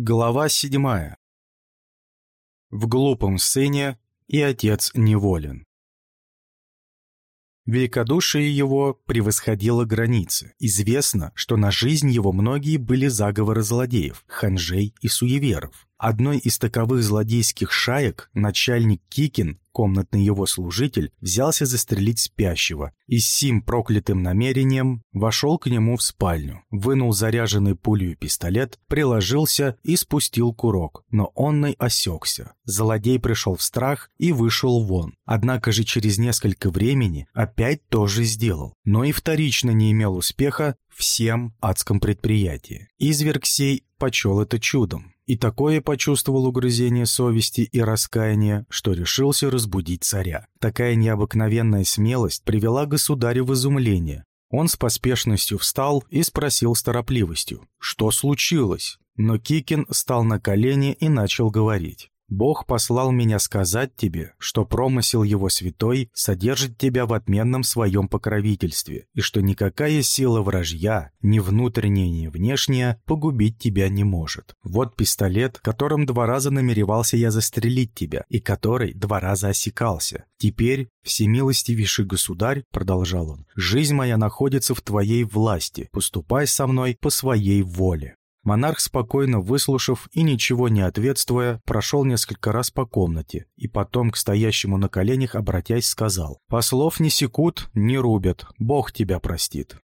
Глава седьмая. В глупом сыне и отец неволен. Великодушие его превосходило границы. Известно, что на жизнь его многие были заговоры злодеев, ханжей и суеверов. Одной из таковых злодейских шаек начальник Кикин, комнатный его служитель, взялся застрелить спящего и с сим проклятым намерением вошел к нему в спальню, вынул заряженный пулю пистолет, приложился и спустил курок, но онный осекся. Злодей пришел в страх и вышел вон. Однако же через несколько времени опять тоже сделал, но и вторично не имел успеха всем адском предприятии. Изверг сей почел это чудом, и такое почувствовал угрызение совести и раскаяния, что решился разбудить царя. Такая необыкновенная смелость привела государя в изумление. Он с поспешностью встал и спросил с торопливостью, что случилось. Но Кикин стал на колени и начал говорить. Бог послал меня сказать тебе, что промысел его святой содержит тебя в отменном своем покровительстве, и что никакая сила вражья, ни внутренняя, ни внешняя, погубить тебя не может. Вот пистолет, которым два раза намеревался я застрелить тебя, и который два раза осекался. Теперь, всемилостивейший государь, продолжал он, жизнь моя находится в твоей власти, поступай со мной по своей воле. Монарх, спокойно выслушав и ничего не ответствуя, прошел несколько раз по комнате и потом к стоящему на коленях, обратясь, сказал «Послов не секут, не рубят, Бог тебя простит».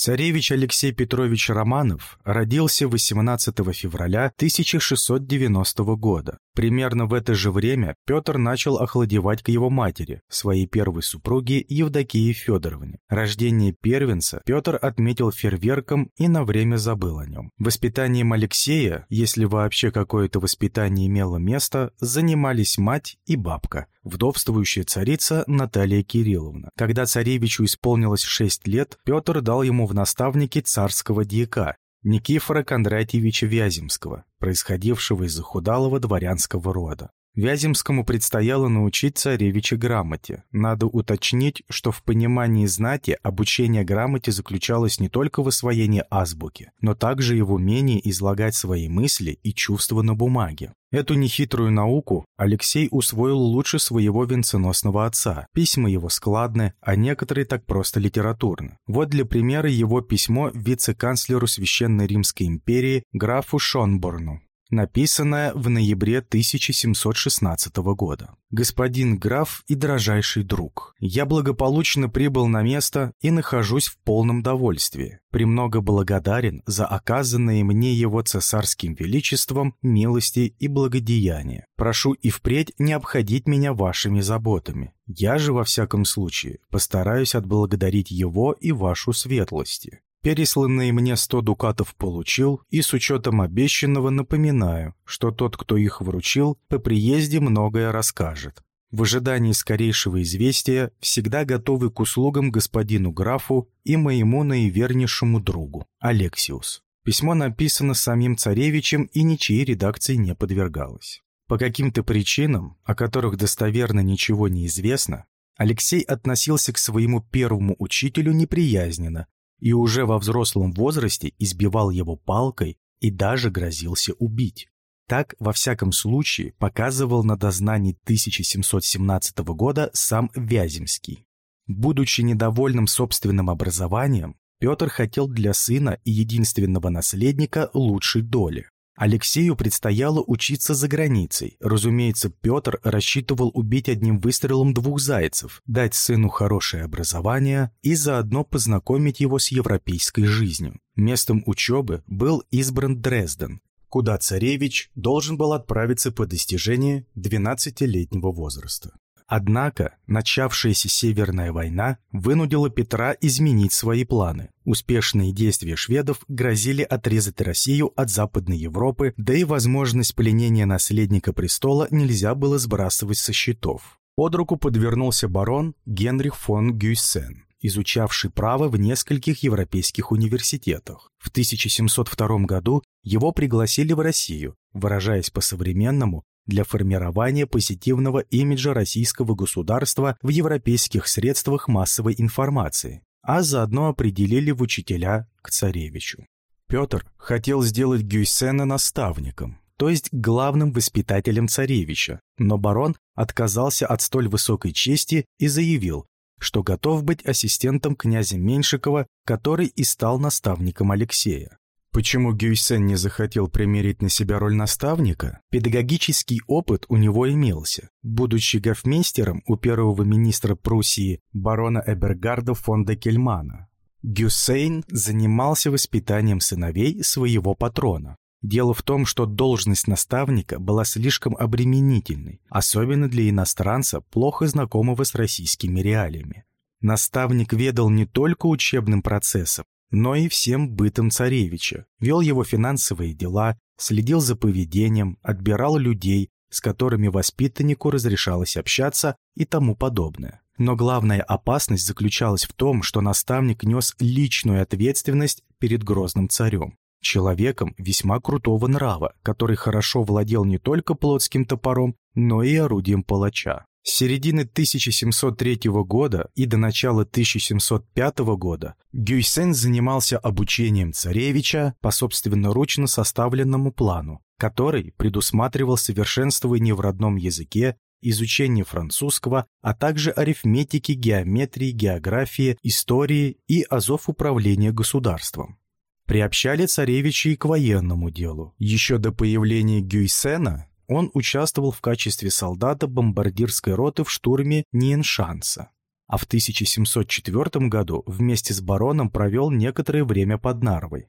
Царевич Алексей Петрович Романов родился 18 февраля 1690 года. Примерно в это же время Петр начал охладевать к его матери, своей первой супруге Евдокии Федоровне. Рождение первенца Петр отметил фейерверком и на время забыл о нем. Воспитанием Алексея, если вообще какое-то воспитание имело место, занимались мать и бабка, вдовствующая царица Наталья Кирилловна. Когда царевичу исполнилось 6 лет, Петр дал ему в наставники царского дьяка, Никифора Кондратьевича Вяземского, происходившего из захудалого дворянского рода. Вяземскому предстояло научить царевича грамоте. Надо уточнить, что в понимании знати обучение грамоте заключалось не только в освоении азбуки, но также и в умении излагать свои мысли и чувства на бумаге. Эту нехитрую науку Алексей усвоил лучше своего венценосного отца. Письма его складны, а некоторые так просто литературны. Вот для примера его письмо вице-канцлеру Священной Римской империи графу Шонборну написанное в ноябре 1716 года. «Господин граф и дрожайший друг, я благополучно прибыл на место и нахожусь в полном довольстве. Премного благодарен за оказанные мне его цесарским величеством милости и благодеяния. Прошу и впредь не обходить меня вашими заботами. Я же, во всяком случае, постараюсь отблагодарить его и вашу светлости. Пересланные мне сто дукатов получил, и с учетом обещанного напоминаю, что тот, кто их вручил, по приезде многое расскажет. В ожидании скорейшего известия всегда готовы к услугам господину графу и моему наивернейшему другу, Алексиус. Письмо написано самим царевичем и ничьей редакции не подвергалось. По каким-то причинам, о которых достоверно ничего не известно, Алексей относился к своему первому учителю неприязненно и уже во взрослом возрасте избивал его палкой и даже грозился убить. Так, во всяком случае, показывал на дознании 1717 года сам Вяземский. Будучи недовольным собственным образованием, Петр хотел для сына и единственного наследника лучшей доли. Алексею предстояло учиться за границей. Разумеется, Петр рассчитывал убить одним выстрелом двух зайцев, дать сыну хорошее образование и заодно познакомить его с европейской жизнью. Местом учебы был избран Дрезден, куда царевич должен был отправиться по достижении 12-летнего возраста. Однако начавшаяся Северная война вынудила Петра изменить свои планы. Успешные действия шведов грозили отрезать Россию от Западной Европы, да и возможность пленения наследника престола нельзя было сбрасывать со счетов. Под руку подвернулся барон Генрих фон Гюйсен, изучавший право в нескольких европейских университетах. В 1702 году его пригласили в Россию, выражаясь по-современному, для формирования позитивного имиджа российского государства в европейских средствах массовой информации, а заодно определили в учителя к царевичу. Петр хотел сделать Гюйсена наставником, то есть главным воспитателем царевича, но барон отказался от столь высокой чести и заявил, что готов быть ассистентом князя Меньшикова, который и стал наставником Алексея. Почему Гюйсен не захотел примерить на себя роль наставника? Педагогический опыт у него имелся. Будучи гофмейстером у первого министра Пруссии барона Эбергарда фон де Кельмана, Гюссейн занимался воспитанием сыновей своего патрона. Дело в том, что должность наставника была слишком обременительной, особенно для иностранца, плохо знакомого с российскими реалиями. Наставник ведал не только учебным процессом, но и всем бытом царевича, вел его финансовые дела, следил за поведением, отбирал людей, с которыми воспитаннику разрешалось общаться и тому подобное. Но главная опасность заключалась в том, что наставник нес личную ответственность перед грозным царем. Человеком весьма крутого нрава, который хорошо владел не только плотским топором, но и орудием палача. С середины 1703 года и до начала 1705 года Гюйсен занимался обучением царевича по собственноручно составленному плану, который предусматривал совершенствование в родном языке, изучение французского, а также арифметики, геометрии, географии, истории и азов управления государством. Приобщали царевича и к военному делу. Еще до появления Гюйсена он участвовал в качестве солдата бомбардирской роты в штурме Ниеншанса, а в 1704 году вместе с бароном провел некоторое время под Нарвой.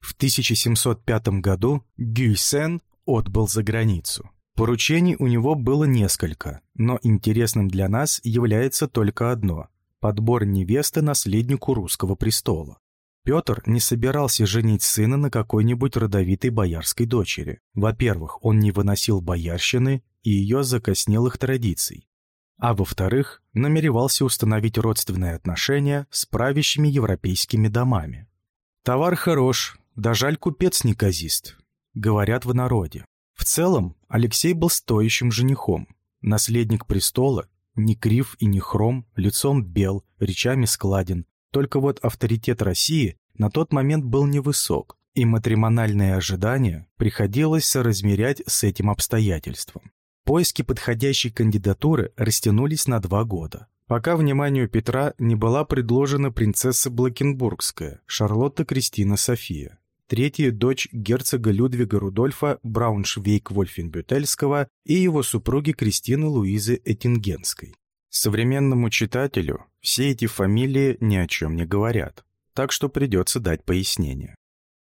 В 1705 году Гюйсен отбыл за границу. Поручений у него было несколько, но интересным для нас является только одно – подбор невесты наследнику русского престола. Петр не собирался женить сына на какой-нибудь родовитой боярской дочери. Во-первых, он не выносил боярщины и ее закоснелых традиций. А во-вторых, намеревался установить родственные отношения с правящими европейскими домами. «Товар хорош, да жаль купец неказист», — говорят в народе. В целом, Алексей был стоящим женихом. Наследник престола, не крив и не хром, лицом бел, речами складен, только вот авторитет России на тот момент был невысок, и матримональные ожидания приходилось соразмерять с этим обстоятельством. Поиски подходящей кандидатуры растянулись на два года, пока вниманию Петра не была предложена принцесса Блакенбургская, Шарлотта Кристина София, третья дочь герцога Людвига Рудольфа Брауншвейк-Вольфенбютельского и его супруги Кристины Луизы Эттингенской. Современному читателю все эти фамилии ни о чем не говорят, так что придется дать пояснение.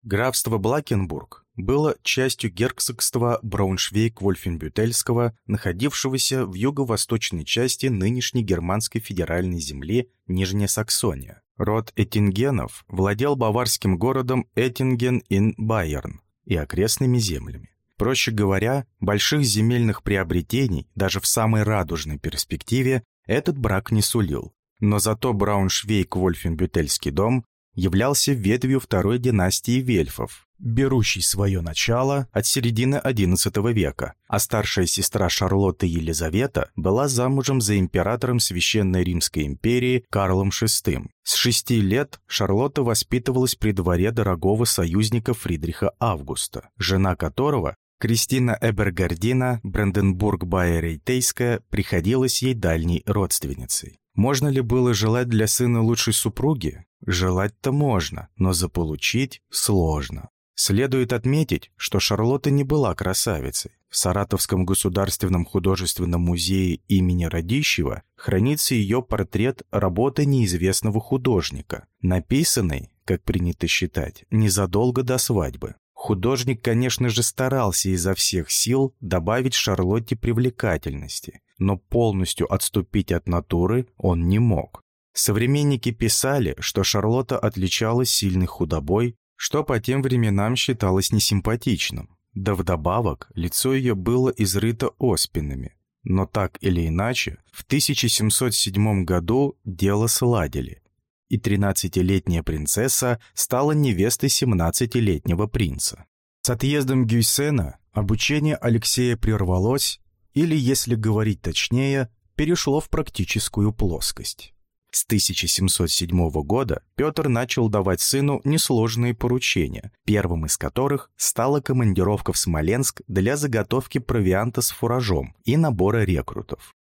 Графство Блакенбург было частью герцогства Брауншвейг-Вольфенбютельского, находившегося в юго-восточной части нынешней германской федеральной земли Нижняя Саксония. Род Эттингенов владел баварским городом Эттинген-ин-Байерн и окрестными землями. Проще говоря, больших земельных приобретений даже в самой радужной перспективе этот брак не сулил. Но зато Брауншвейк-Вольфенбютельский дом являлся ветвью второй династии Вельфов, берущей свое начало от середины XI века, а старшая сестра Шарлотты Елизавета была замужем за императором Священной Римской империи Карлом VI. С шести лет Шарлотта воспитывалась при дворе дорогого союзника Фридриха Августа, жена которого Кристина Эбергардина, Бранденбург-Байерейтейская, приходилась ей дальней родственницей. Можно ли было желать для сына лучшей супруги? Желать-то можно, но заполучить сложно. Следует отметить, что Шарлотта не была красавицей. В Саратовском государственном художественном музее имени Радищева хранится ее портрет работы неизвестного художника, написанный, как принято считать, незадолго до свадьбы. Художник, конечно же, старался изо всех сил добавить Шарлотте привлекательности, но полностью отступить от натуры он не мог. Современники писали, что Шарлотта отличалась сильной худобой, что по тем временам считалось несимпатичным. Да вдобавок, лицо ее было изрыто оспинами. Но так или иначе, в 1707 году дело сладили, и 13-летняя принцесса стала невестой 17-летнего принца. С отъездом Гюйсена обучение Алексея прервалось, или, если говорить точнее, перешло в практическую плоскость. С 1707 года Петр начал давать сыну несложные поручения, первым из которых стала командировка в Смоленск для заготовки провианта с фуражом и набора рекрутов.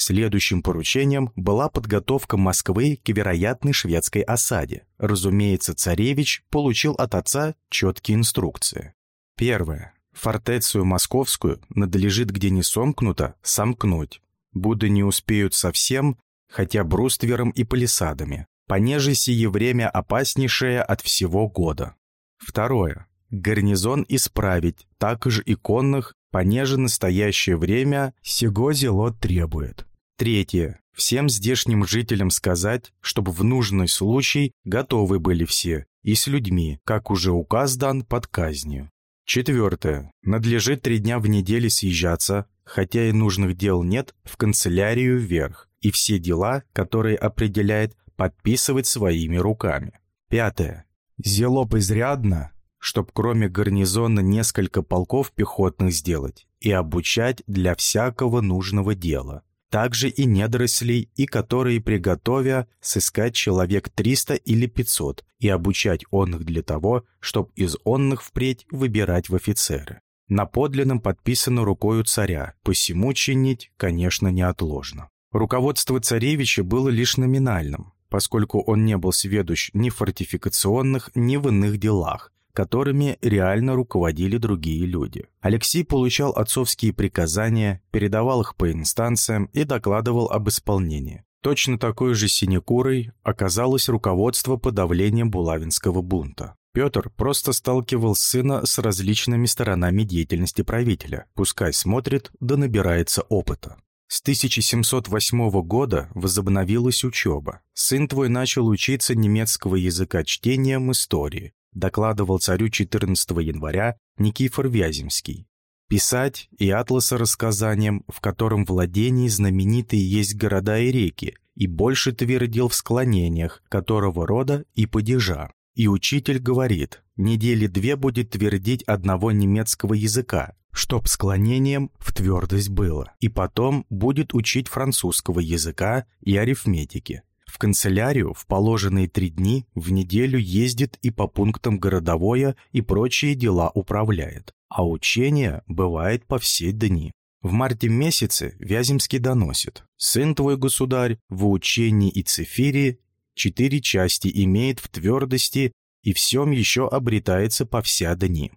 Следующим поручением была подготовка Москвы к вероятной шведской осаде. Разумеется, царевич получил от отца четкие инструкции. Первое. Фортецию московскую надлежит, где не сомкнуто, сомкнуть. Будто не успеют совсем, хотя бруствером и палисадами. Понеже сие время опаснейшее от всего года. Второе. Гарнизон исправить, так же и конных, понеже настоящее время сего зело требует. Третье. Всем здешним жителям сказать, чтобы в нужный случай готовы были все, и с людьми, как уже указ дан под казнью. Четвертое. Надлежит три дня в неделю съезжаться, хотя и нужных дел нет, в канцелярию вверх, и все дела, которые определяет, подписывать своими руками. Пятое. Зелоп изрядно, чтоб кроме гарнизона несколько полков пехотных сделать и обучать для всякого нужного дела. Также и недорослей, и которые, приготовя, сыскать человек 300 или 500 и обучать онных для того, чтоб из онных впредь выбирать в офицеры. На подлинном подписано рукою царя, посему чинить, конечно, неотложно. Руководство царевича было лишь номинальным, поскольку он не был сведущ ни в фортификационных, ни в иных делах, которыми реально руководили другие люди. Алексей получал отцовские приказания, передавал их по инстанциям и докладывал об исполнении. Точно такой же синекурой оказалось руководство подавлением Булавинского бунта. Петр просто сталкивал сына с различными сторонами деятельности правителя, пускай смотрит да набирается опыта. С 1708 года возобновилась учеба. Сын твой начал учиться немецкого языка чтением истории, докладывал царю 14 января Никифор Вяземский. Писать и атласа рассказанием, в котором владении знаменитые есть города и реки, и больше твердил в склонениях, которого рода и падежа. И учитель говорит, недели две будет твердить одного немецкого языка, чтоб склонением в твердость было, и потом будет учить французского языка и арифметики. В канцелярию в положенные три дни в неделю ездит и по пунктам городовое и прочие дела управляет, а учение бывает по все дни. В марте месяце Вяземский доносит, «Сын твой, государь, в учении и цифире четыре части имеет в твердости и всем еще обретается по вся дни».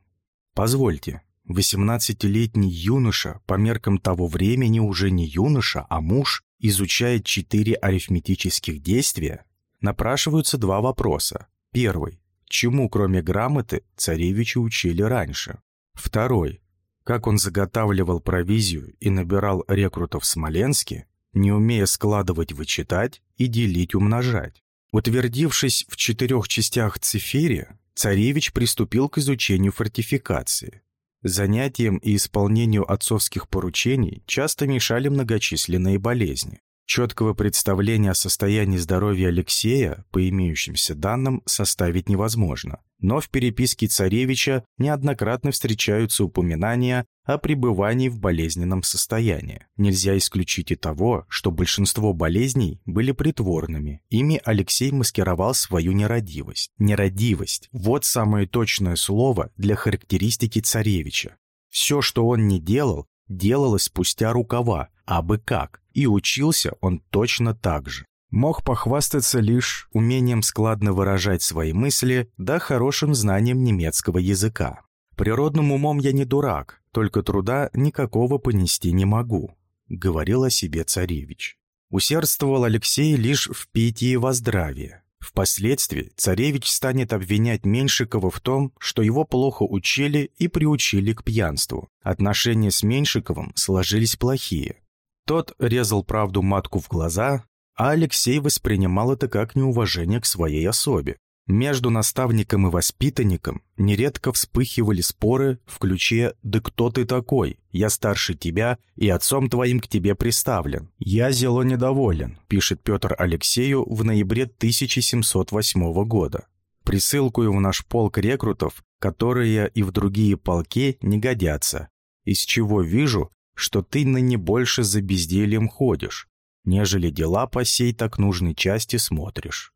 Позвольте, Восемнадцатилетний юноша, по меркам того времени уже не юноша, а муж, изучает четыре арифметических действия, напрашиваются два вопроса. Первый. Чему, кроме грамоты, царевича учили раньше? Второй. Как он заготавливал провизию и набирал рекрутов в Смоленске, не умея складывать, вычитать и делить, умножать. Утвердившись в четырех частях цифири, царевич приступил к изучению фортификации. Занятиям и исполнению отцовских поручений часто мешали многочисленные болезни. Четкого представления о состоянии здоровья Алексея, по имеющимся данным, составить невозможно. Но в переписке царевича неоднократно встречаются упоминания о пребывании в болезненном состоянии. Нельзя исключить и того, что большинство болезней были притворными. Ими Алексей маскировал свою нерадивость. Нерадивость – вот самое точное слово для характеристики царевича. Все, что он не делал, делалось спустя рукава, а бы как, и учился он точно так же. Мог похвастаться лишь умением складно выражать свои мысли да хорошим знанием немецкого языка. «Природным умом я не дурак, только труда никакого понести не могу», — говорил о себе царевич. Усердствовал Алексей лишь в питии во здравие. Впоследствии царевич станет обвинять Меньшикова в том, что его плохо учили и приучили к пьянству. Отношения с Меньшиковым сложились плохие. Тот резал правду матку в глаза, а Алексей воспринимал это как неуважение к своей особе. Между наставником и воспитанником нередко вспыхивали споры в ключе «Да кто ты такой? Я старше тебя и отцом твоим к тебе приставлен». «Я зело недоволен», пишет Петр Алексею в ноябре 1708 года. «Присылкую в наш полк рекрутов, которые и в другие полки не годятся, из чего вижу, что ты ныне больше за бездельем ходишь. нежели дела по сей так нужной части смотришь.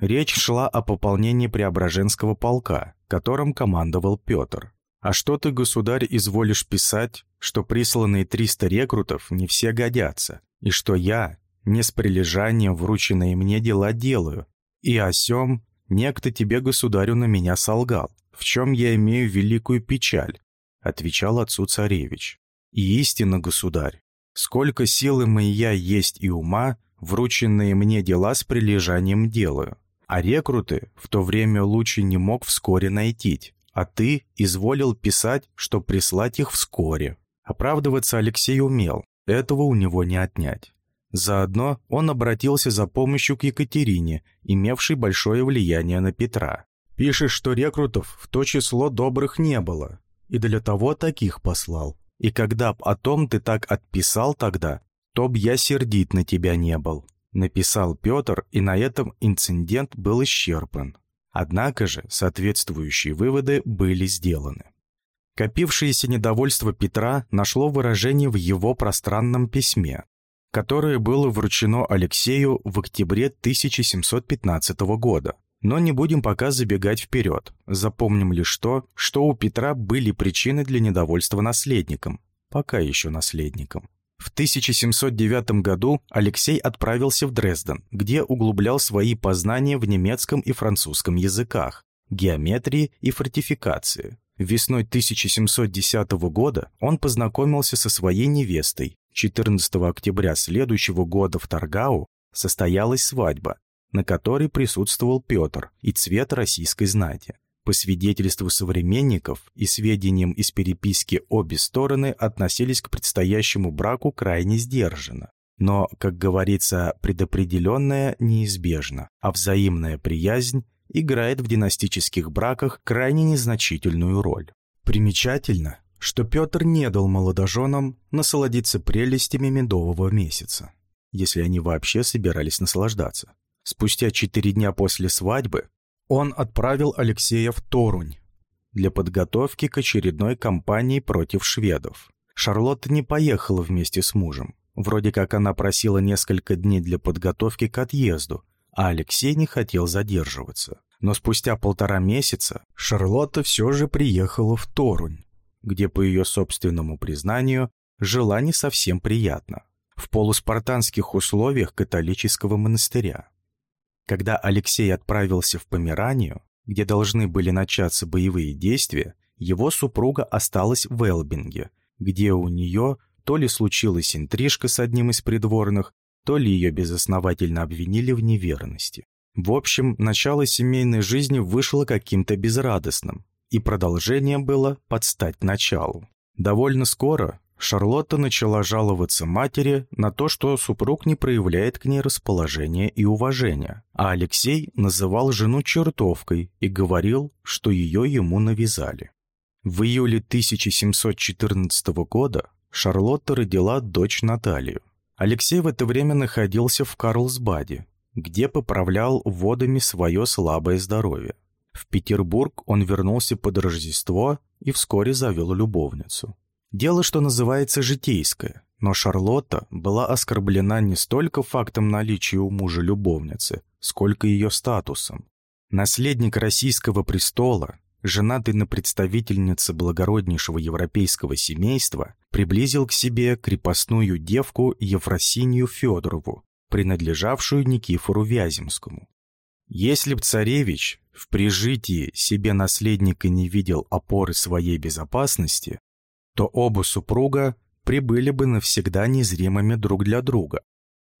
Речь шла о пополнении Преображенского полка, которым командовал Петр. А что ты, государь, изволишь писать, что присланные 300 рекрутов не все годятся, и что я, не с прилежанием врученные мне дела делаю, и о сём некто тебе, государю, на меня солгал, в чем я имею великую печаль, отвечал отцу царевич. И истинно, государь, сколько силы моя есть и ума, врученные мне дела с прилежанием делаю. А рекруты в то время лучше не мог вскоре найти, а ты изволил писать, что прислать их вскоре. Оправдываться Алексей умел, этого у него не отнять. Заодно он обратился за помощью к Екатерине, имевшей большое влияние на Петра. «Пишешь, что рекрутов в то число добрых не было, и для того таких послал. И когда б о том ты так отписал тогда, то б я сердит на тебя не был», написал Петр, и на этом инцидент был исчерпан. Однако же соответствующие выводы были сделаны. Копившееся недовольство Петра нашло выражение в его пространном письме, которое было вручено Алексею в октябре 1715 года. Но не будем пока забегать вперед. Запомним лишь то, что у Петра были причины для недовольства наследником. Пока еще наследником. В 1709 году Алексей отправился в Дрезден, где углублял свои познания в немецком и французском языках, геометрии и фортификации. Весной 1710 года он познакомился со своей невестой. 14 октября следующего года в Таргау состоялась свадьба, на которой присутствовал Петр и цвет российской знати. По свидетельству современников и сведениям из переписки обе стороны относились к предстоящему браку крайне сдержанно. Но, как говорится, предопределенное неизбежно, а взаимная приязнь играет в династических браках крайне незначительную роль. Примечательно, что Петр не дал молодоженам насладиться прелестями медового месяца, если они вообще собирались наслаждаться. Спустя четыре дня после свадьбы он отправил Алексея в Торунь для подготовки к очередной кампании против шведов. Шарлотта не поехала вместе с мужем. Вроде как она просила несколько дней для подготовки к отъезду, а Алексей не хотел задерживаться. Но спустя полтора месяца Шарлотта все же приехала в Торунь, где, по ее собственному признанию, жила не совсем приятно, в полуспартанских условиях католического монастыря. Когда Алексей отправился в Померанию, где должны были начаться боевые действия, его супруга осталась в Элбинге, где у нее то ли случилась интрижка с одним из придворных, то ли ее безосновательно обвинили в неверности. В общем, начало семейной жизни вышло каким-то безрадостным, и продолжение было под стать началу. Довольно скоро Шарлотта начала жаловаться матери на то, что супруг не проявляет к ней расположения и уважения, а Алексей называл жену чертовкой и говорил, что ее ему навязали. В июле 1714 года Шарлотта родила дочь Наталью. Алексей в это время находился в Карлсбаде, где поправлял водами свое слабое здоровье. В Петербург он вернулся под Рождество и вскоре завел любовницу. Дело, что называется, житейское, но Шарлотта была оскорблена не столько фактом наличия у мужа любовницы, сколько ее статусом. Наследник российского престола, женатый на представительнице благороднейшего европейского семейства, приблизил к себе крепостную девку Ефросинью Федорову, принадлежавшую Никифору Вяземскому. Если б царевич в прижитии себе наследника не видел опоры своей безопасности, то оба супруга прибыли бы навсегда незримыми друг для друга.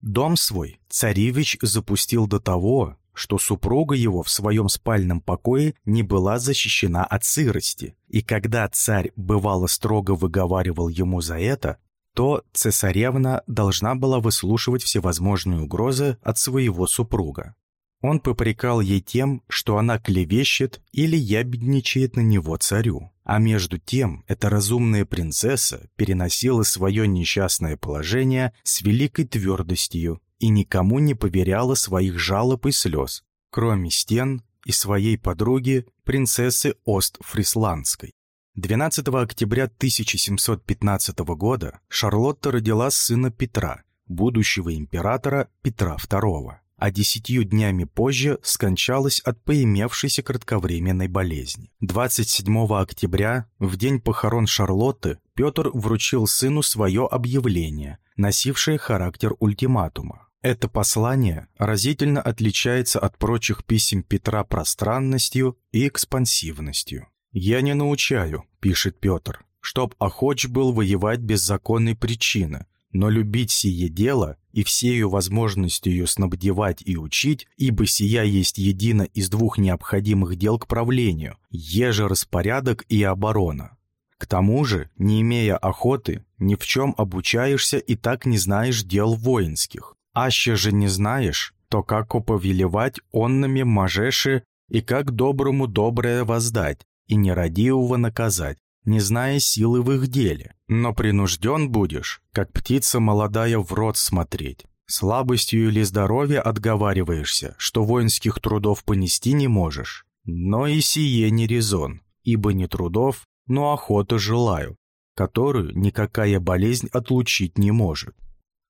Дом свой царевич запустил до того, что супруга его в своем спальном покое не была защищена от сырости, и когда царь бывало строго выговаривал ему за это, то цесаревна должна была выслушивать всевозможные угрозы от своего супруга. Он попрекал ей тем, что она клевещет или ябедничает на него царю. А между тем, эта разумная принцесса переносила свое несчастное положение с великой твердостью и никому не поверяла своих жалоб и слез, кроме стен и своей подруги, принцессы Ост-Фрисландской. 12 октября 1715 года Шарлотта родила сына Петра, будущего императора Петра II а десятью днями позже скончалась от поимевшейся кратковременной болезни. 27 октября, в день похорон Шарлотты, Петр вручил сыну свое объявление, носившее характер ультиматума. Это послание разительно отличается от прочих писем Петра пространностью и экспансивностью. «Я не научаю», — пишет Петр, «чтоб охоч был воевать без законной причины, но любить сие дело и всею возможностью ее снабдевать и учить, ибо сия есть едино из двух необходимых дел к правлению, еже распорядок и оборона. К тому же, не имея охоты, ни в чем обучаешься и так не знаешь дел воинских. Аще же не знаешь, то как уповелевать оннами мажеши и как доброму доброе воздать, и нерадивого наказать, не зная силы в их деле. Но принужден будешь, как птица молодая в рот смотреть. Слабостью или здоровья отговариваешься, что воинских трудов понести не можешь. Но и сие не резон, ибо не трудов, но охоты желаю, которую никакая болезнь отлучить не может.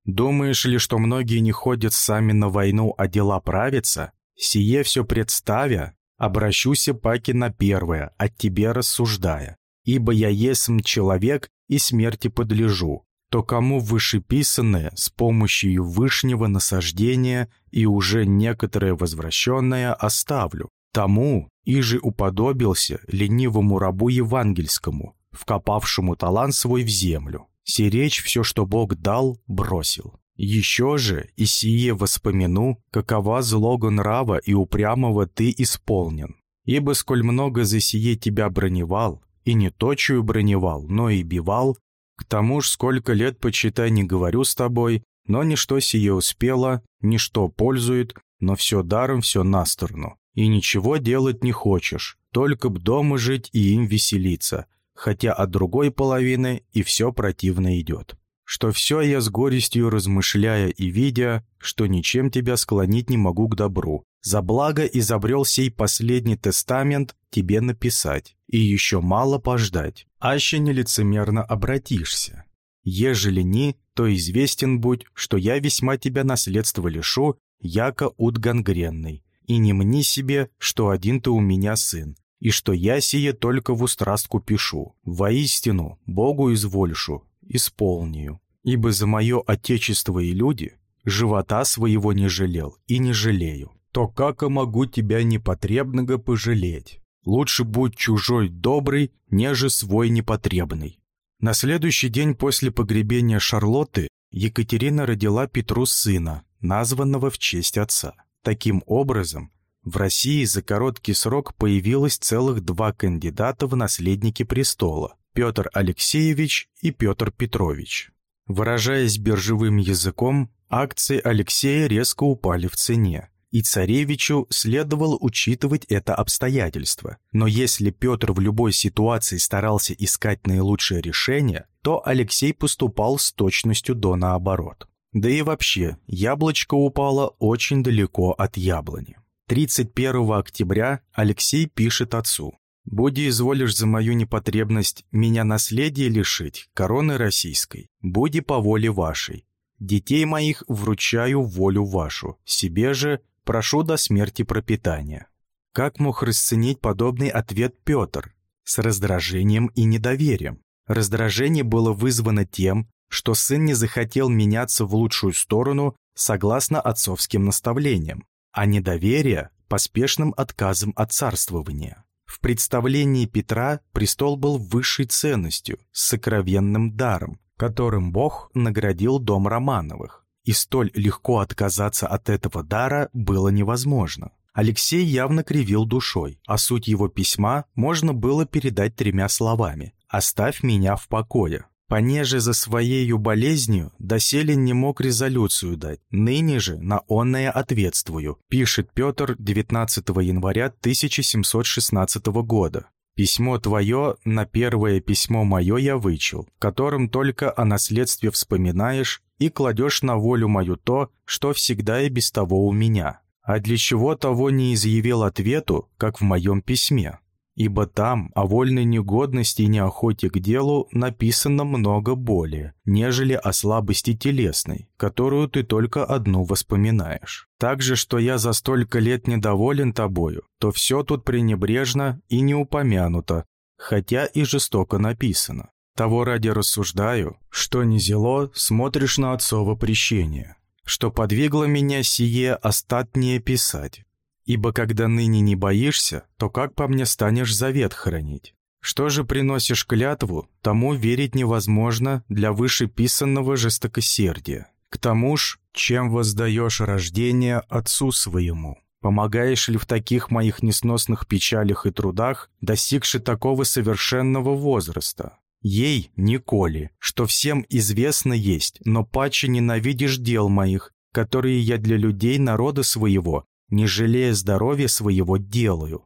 Думаешь ли, что многие не ходят сами на войну, а дела правятся? Сие все представя, обращуся паки на первое, от тебе рассуждая ибо я есмь человек и смерти подлежу, то кому вышеписанное с помощью вышнего насаждения и уже некоторое возвращенное оставлю, тому иже уподобился ленивому рабу евангельскому, вкопавшему талант свой в землю. Сиречь все, что Бог дал, бросил. Еще же и сие воспомяну, какова злого нрава и упрямого ты исполнен. Ибо сколь много за сие тебя броневал, и не точую броневал, но и бивал. К тому ж сколько лет, почитай, не говорю с тобой, но ничто сие успело, ничто пользует, но все даром, все на сторону. И ничего делать не хочешь, только б дома жить и им веселиться, хотя от другой половины и все противно идет. Что все я с горестью размышляя и видя, что ничем тебя склонить не могу к добру, за благо изобрел сей последний тестамент тебе написать, и еще мало пождать, аще нелицемерно обратишься. Ежели не, то известен будь, что я весьма тебя наследства лишу, яко ут гангренный, и не мни себе, что один ты у меня сын, и что я сие только в устрастку пишу. Воистину, Богу извольшу, исполнию. Ибо за мое отечество и люди живота своего не жалел и не жалею то как я могу тебя непотребного пожалеть? Лучше будь чужой добрый, неже свой непотребный». На следующий день после погребения Шарлотты Екатерина родила Петру сына, названного в честь отца. Таким образом, в России за короткий срок появилось целых два кандидата в наследники престола – Петр Алексеевич и Петр Петрович. Выражаясь биржевым языком, акции Алексея резко упали в цене и царевичу следовало учитывать это обстоятельство. Но если Петр в любой ситуации старался искать наилучшее решение, то Алексей поступал с точностью до наоборот. Да и вообще, яблочко упало очень далеко от яблони. 31 октября Алексей пишет отцу. «Буди изволишь за мою непотребность меня наследие лишить, короны российской, буди по воле вашей. Детей моих вручаю волю вашу, себе же Прошу до смерти пропитания». Как мог расценить подобный ответ Петр? С раздражением и недоверием. Раздражение было вызвано тем, что сын не захотел меняться в лучшую сторону согласно отцовским наставлениям, а недоверие – поспешным отказом от царствования. В представлении Петра престол был высшей ценностью, сокровенным даром, которым Бог наградил дом Романовых и столь легко отказаться от этого дара было невозможно. Алексей явно кривил душой, а суть его письма можно было передать тремя словами «Оставь меня в покое». Понеже за своею болезнью доселе не мог резолюцию дать, ныне же на онное ответствую, пишет Петр 19 января 1716 года. Письмо твое на первое письмо мое я вычел, которым только о наследстве вспоминаешь и кладешь на волю мою то, что всегда и без того у меня. А для чего того не изъявил ответу, как в моем письме? Ибо там о вольной негодности и неохоте к делу написано много более, нежели о слабости телесной, которую ты только одну воспоминаешь. Также, что я за столько лет недоволен тобою, то все тут пренебрежно и не упомянуто, хотя и жестоко написано. Того ради рассуждаю, что не зело смотришь на отцово прещение, что подвигло меня сие остатнее писать. Ибо когда ныне не боишься, то как по мне станешь завет хранить? Что же приносишь клятву, тому верить невозможно для вышеписанного жестокосердия. К тому ж, чем воздаешь рождение отцу своему? Помогаешь ли в таких моих несносных печалях и трудах, достигши такого совершенного возраста? Ей, Николе, что всем известно есть, но паче ненавидишь дел моих, которые я для людей народа своего не жалея здоровья своего, делаю.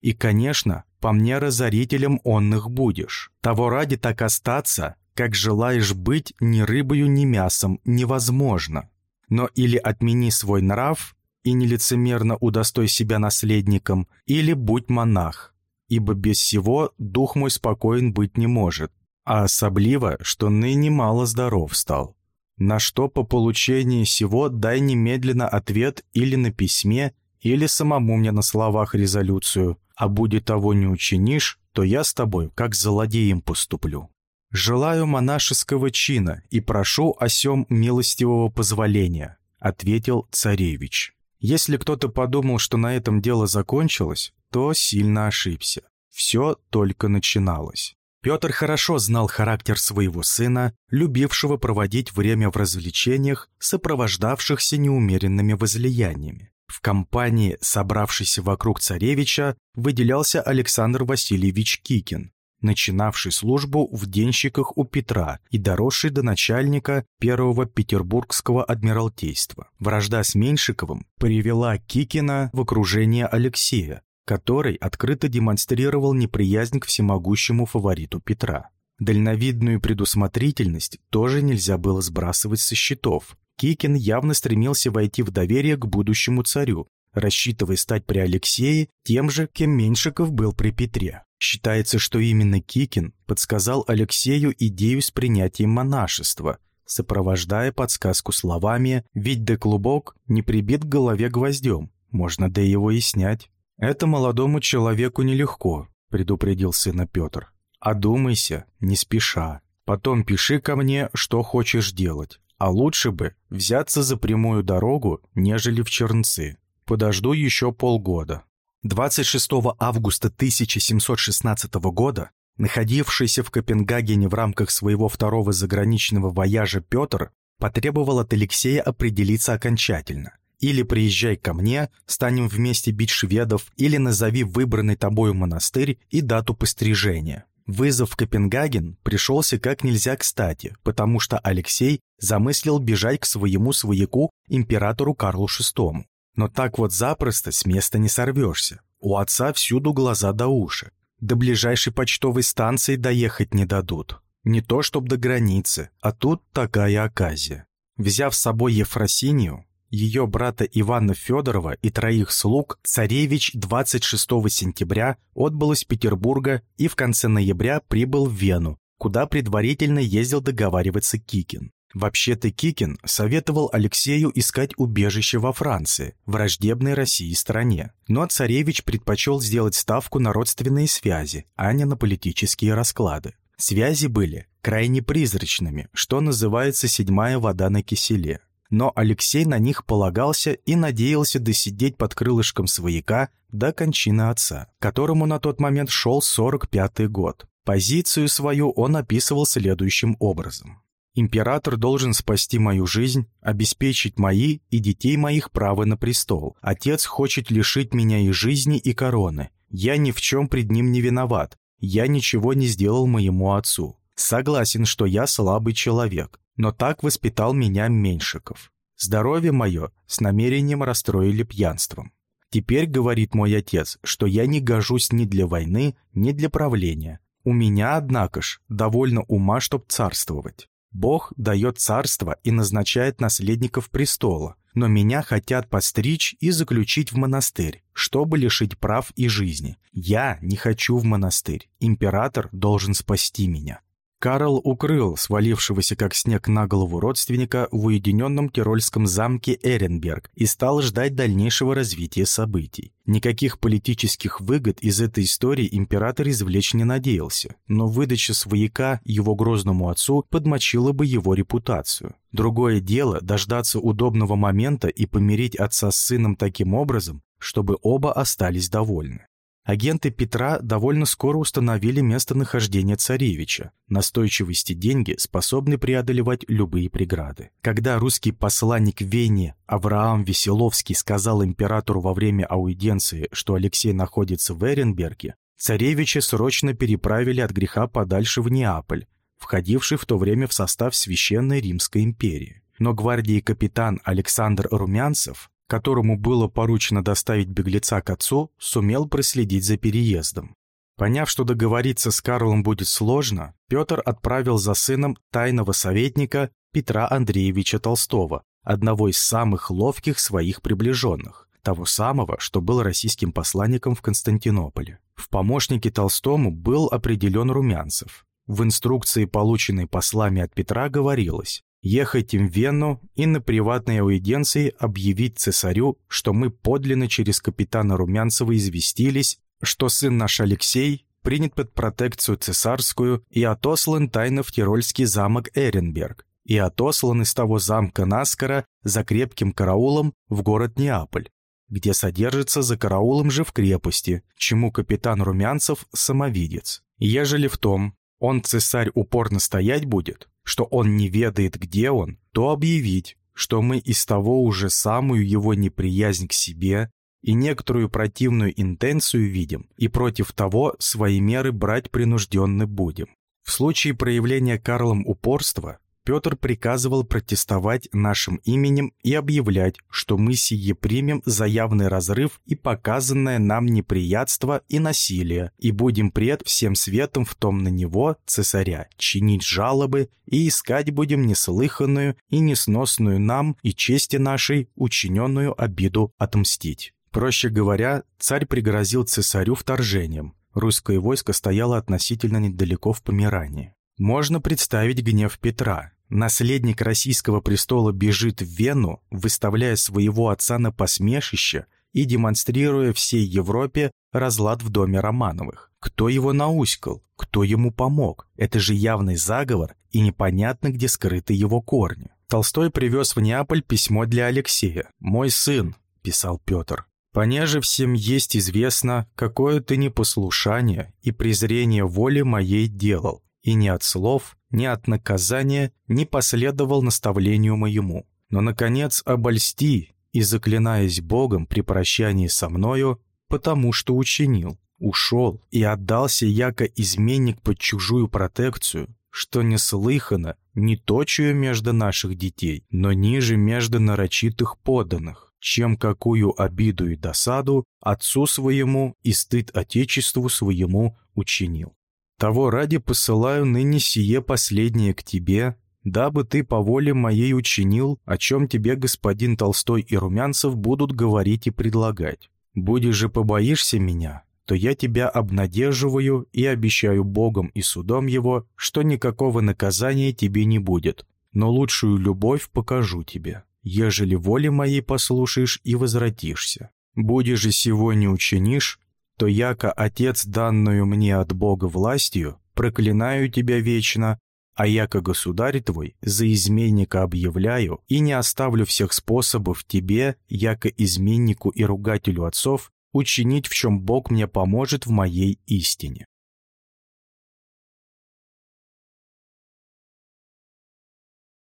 И, конечно, по мне разорителем онных будешь. Того ради так остаться, как желаешь быть ни рыбою, ни мясом, невозможно. Но или отмени свой нрав и нелицемерно удостой себя наследником, или будь монах, ибо без всего дух мой спокоен быть не может, а особливо, что ныне мало здоров стал. На что по получении сего дай немедленно ответ или на письме, или самому мне на словах резолюцию, а будет того не учинишь, то я с тобой как злодеем поступлю. Желаю монашеского чина и прошу о сем милостивого позволения», — ответил царевич. Если кто-то подумал, что на этом дело закончилось, то сильно ошибся. Все только начиналось. Петр хорошо знал характер своего сына, любившего проводить время в развлечениях, сопровождавшихся неумеренными возлияниями. В компании, собравшейся вокруг царевича, выделялся Александр Васильевич Кикин, начинавший службу в денщиках у Петра и доросший до начальника первого петербургского адмиралтейства. Вражда с Меньшиковым привела Кикина в окружение Алексея, который открыто демонстрировал неприязнь к всемогущему фавориту Петра. Дальновидную предусмотрительность тоже нельзя было сбрасывать со счетов. Кикин явно стремился войти в доверие к будущему царю, рассчитывая стать при Алексее тем же, кем Меньшиков был при Петре. Считается, что именно Кикин подсказал Алексею идею с принятием монашества, сопровождая подсказку словами «Ведь да клубок не прибит к голове гвоздем, можно да его и снять». «Это молодому человеку нелегко», — предупредил сына Петр. «Одумайся, не спеша. Потом пиши ко мне, что хочешь делать. А лучше бы взяться за прямую дорогу, нежели в Чернцы. Подожду еще полгода». 26 августа 1716 года находившийся в Копенгагене в рамках своего второго заграничного вояжа Петр потребовал от Алексея определиться окончательно. Или приезжай ко мне, станем вместе бить шведов, или назови выбранный тобою монастырь и дату пострижения. Вызов в Копенгаген пришелся как нельзя кстати, потому что Алексей замыслил бежать к своему свояку, императору Карлу VI. Но так вот запросто с места не сорвешься. У отца всюду глаза до уши. До ближайшей почтовой станции доехать не дадут. Не то чтоб до границы, а тут такая оказия. Взяв с собой Ефросинию, ее брата Ивана Федорова и троих слуг, царевич 26 сентября отбыл из Петербурга и в конце ноября прибыл в Вену, куда предварительно ездил договариваться Кикин. Вообще-то Кикин советовал Алексею искать убежище во Франции, враждебной России стране. Но царевич предпочел сделать ставку на родственные связи, а не на политические расклады. Связи были крайне призрачными, что называется седьмая вода на киселе но Алексей на них полагался и надеялся досидеть под крылышком свояка до кончины отца, которому на тот момент шел 45-й год. Позицию свою он описывал следующим образом. «Император должен спасти мою жизнь, обеспечить мои и детей моих право на престол. Отец хочет лишить меня и жизни, и короны. Я ни в чем пред ним не виноват. Я ничего не сделал моему отцу. Согласен, что я слабый человек но так воспитал меня Меньшиков. Здоровье мое с намерением расстроили пьянством. Теперь говорит мой отец, что я не гожусь ни для войны, ни для правления. У меня, однако ж, довольно ума, чтоб царствовать. Бог дает царство и назначает наследников престола, но меня хотят постричь и заключить в монастырь, чтобы лишить прав и жизни. Я не хочу в монастырь. Император должен спасти меня. Карл укрыл свалившегося как снег на голову родственника в уединенном тирольском замке Эренберг и стал ждать дальнейшего развития событий. Никаких политических выгод из этой истории император извлечь не надеялся, но выдача свояка его грозному отцу подмочила бы его репутацию. Другое дело дождаться удобного момента и помирить отца с сыном таким образом, чтобы оба остались довольны. Агенты Петра довольно скоро установили местонахождение царевича. Настойчивости деньги способны преодолевать любые преграды. Когда русский посланник Вене Авраам Веселовский сказал императору во время аудиенции, что Алексей находится в Эренберге, царевича срочно переправили от греха подальше в Неаполь, входивший в то время в состав Священной Римской империи. Но гвардии капитан Александр Румянцев которому было поручено доставить беглеца к отцу, сумел проследить за переездом. Поняв, что договориться с Карлом будет сложно, Петр отправил за сыном тайного советника Петра Андреевича Толстого, одного из самых ловких своих приближенных, того самого, что был российским посланником в Константинополе. В помощнике Толстому был определен Румянцев. В инструкции, полученной послами от Петра, говорилось ехать им в Вену и на приватной аудиенции объявить цесарю, что мы подлинно через капитана Румянцева известились, что сын наш Алексей принят под протекцию цесарскую и отослан тайно в Тирольский замок Эренберг, и отослан из того замка наскоро за крепким караулом в город Неаполь, где содержится за караулом же в крепости, чему капитан Румянцев самовидец. Ежели в том, он цесарь упорно стоять будет, что он не ведает, где он, то объявить, что мы из того уже самую его неприязнь к себе и некоторую противную интенцию видим, и против того свои меры брать принужденно будем. В случае проявления Карлом упорства Петр приказывал протестовать нашим именем и объявлять, что мы сие примем за явный разрыв и показанное нам неприятство и насилие, и будем пред всем светом в том на него, цесаря, чинить жалобы и искать будем неслыханную и несносную нам и чести нашей учиненную обиду отмстить. Проще говоря, царь пригрозил цесарю вторжением. Русское войско стояло относительно недалеко в Померании. Можно представить гнев Петра. Наследник российского престола бежит в Вену, выставляя своего отца на посмешище и демонстрируя всей Европе разлад в доме Романовых. Кто его науськал? Кто ему помог? Это же явный заговор, и непонятно, где скрыты его корни. Толстой привез в Неаполь письмо для Алексея. «Мой сын», — писал Петр, «понеже всем есть известно, какое ты непослушание и презрение воли моей делал, и ни от слов, ни от наказания не последовал наставлению моему. Но, наконец, обольсти и, заклинаясь Богом при прощании со мною, потому что учинил, ушел и отдался яко изменник под чужую протекцию, что не слыхано не точую между наших детей, но ниже между нарочитых поданных, чем какую обиду и досаду отцу своему и стыд отечеству своему учинил. Того ради посылаю ныне сие последнее к тебе, дабы ты по воле моей учинил, о чем тебе господин Толстой и Румянцев будут говорить и предлагать. Будешь же побоишься меня, то я тебя обнадеживаю и обещаю Богом и судом его, что никакого наказания тебе не будет, но лучшую любовь покажу тебе, ежели воле моей послушаешь и возвратишься. Будешь же сего не учинишь, то яко Отец данную мне от Бога властью, проклинаю тебя вечно, а яко государь твой за изменника объявляю и не оставлю всех способов тебе, яко изменнику и ругателю отцов, учинить, в чем Бог мне поможет в моей истине.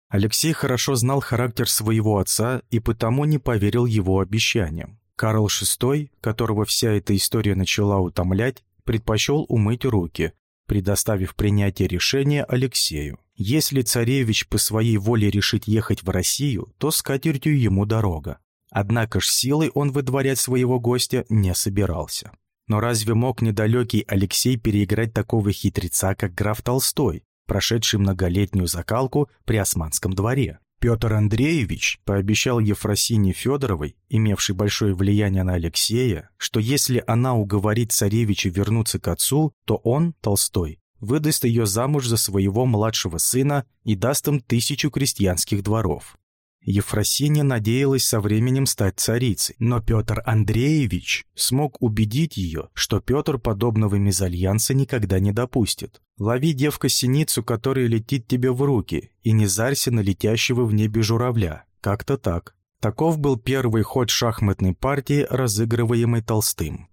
Алексей хорошо знал характер своего отца и потому не поверил его обещаниям. Карл VI, которого вся эта история начала утомлять, предпочел умыть руки, предоставив принятие решения Алексею. Если царевич по своей воле решит ехать в Россию, то с катертью ему дорога. Однако ж силой он выдворять своего гостя не собирался. Но разве мог недалекий Алексей переиграть такого хитреца, как граф Толстой? прошедший многолетнюю закалку при османском дворе. Петр Андреевич пообещал Ефросине Федоровой, имевшей большое влияние на Алексея, что если она уговорит царевича вернуться к отцу, то он, Толстой, выдаст ее замуж за своего младшего сына и даст им тысячу крестьянских дворов. Ефросинья надеялась со временем стать царицей, но Петр Андреевич смог убедить ее, что Петр подобного мезальянса никогда не допустит. «Лови, девка, синицу, которая летит тебе в руки, и не зарься на летящего в небе журавля». Как-то так. Таков был первый ход шахматной партии, разыгрываемой Толстым.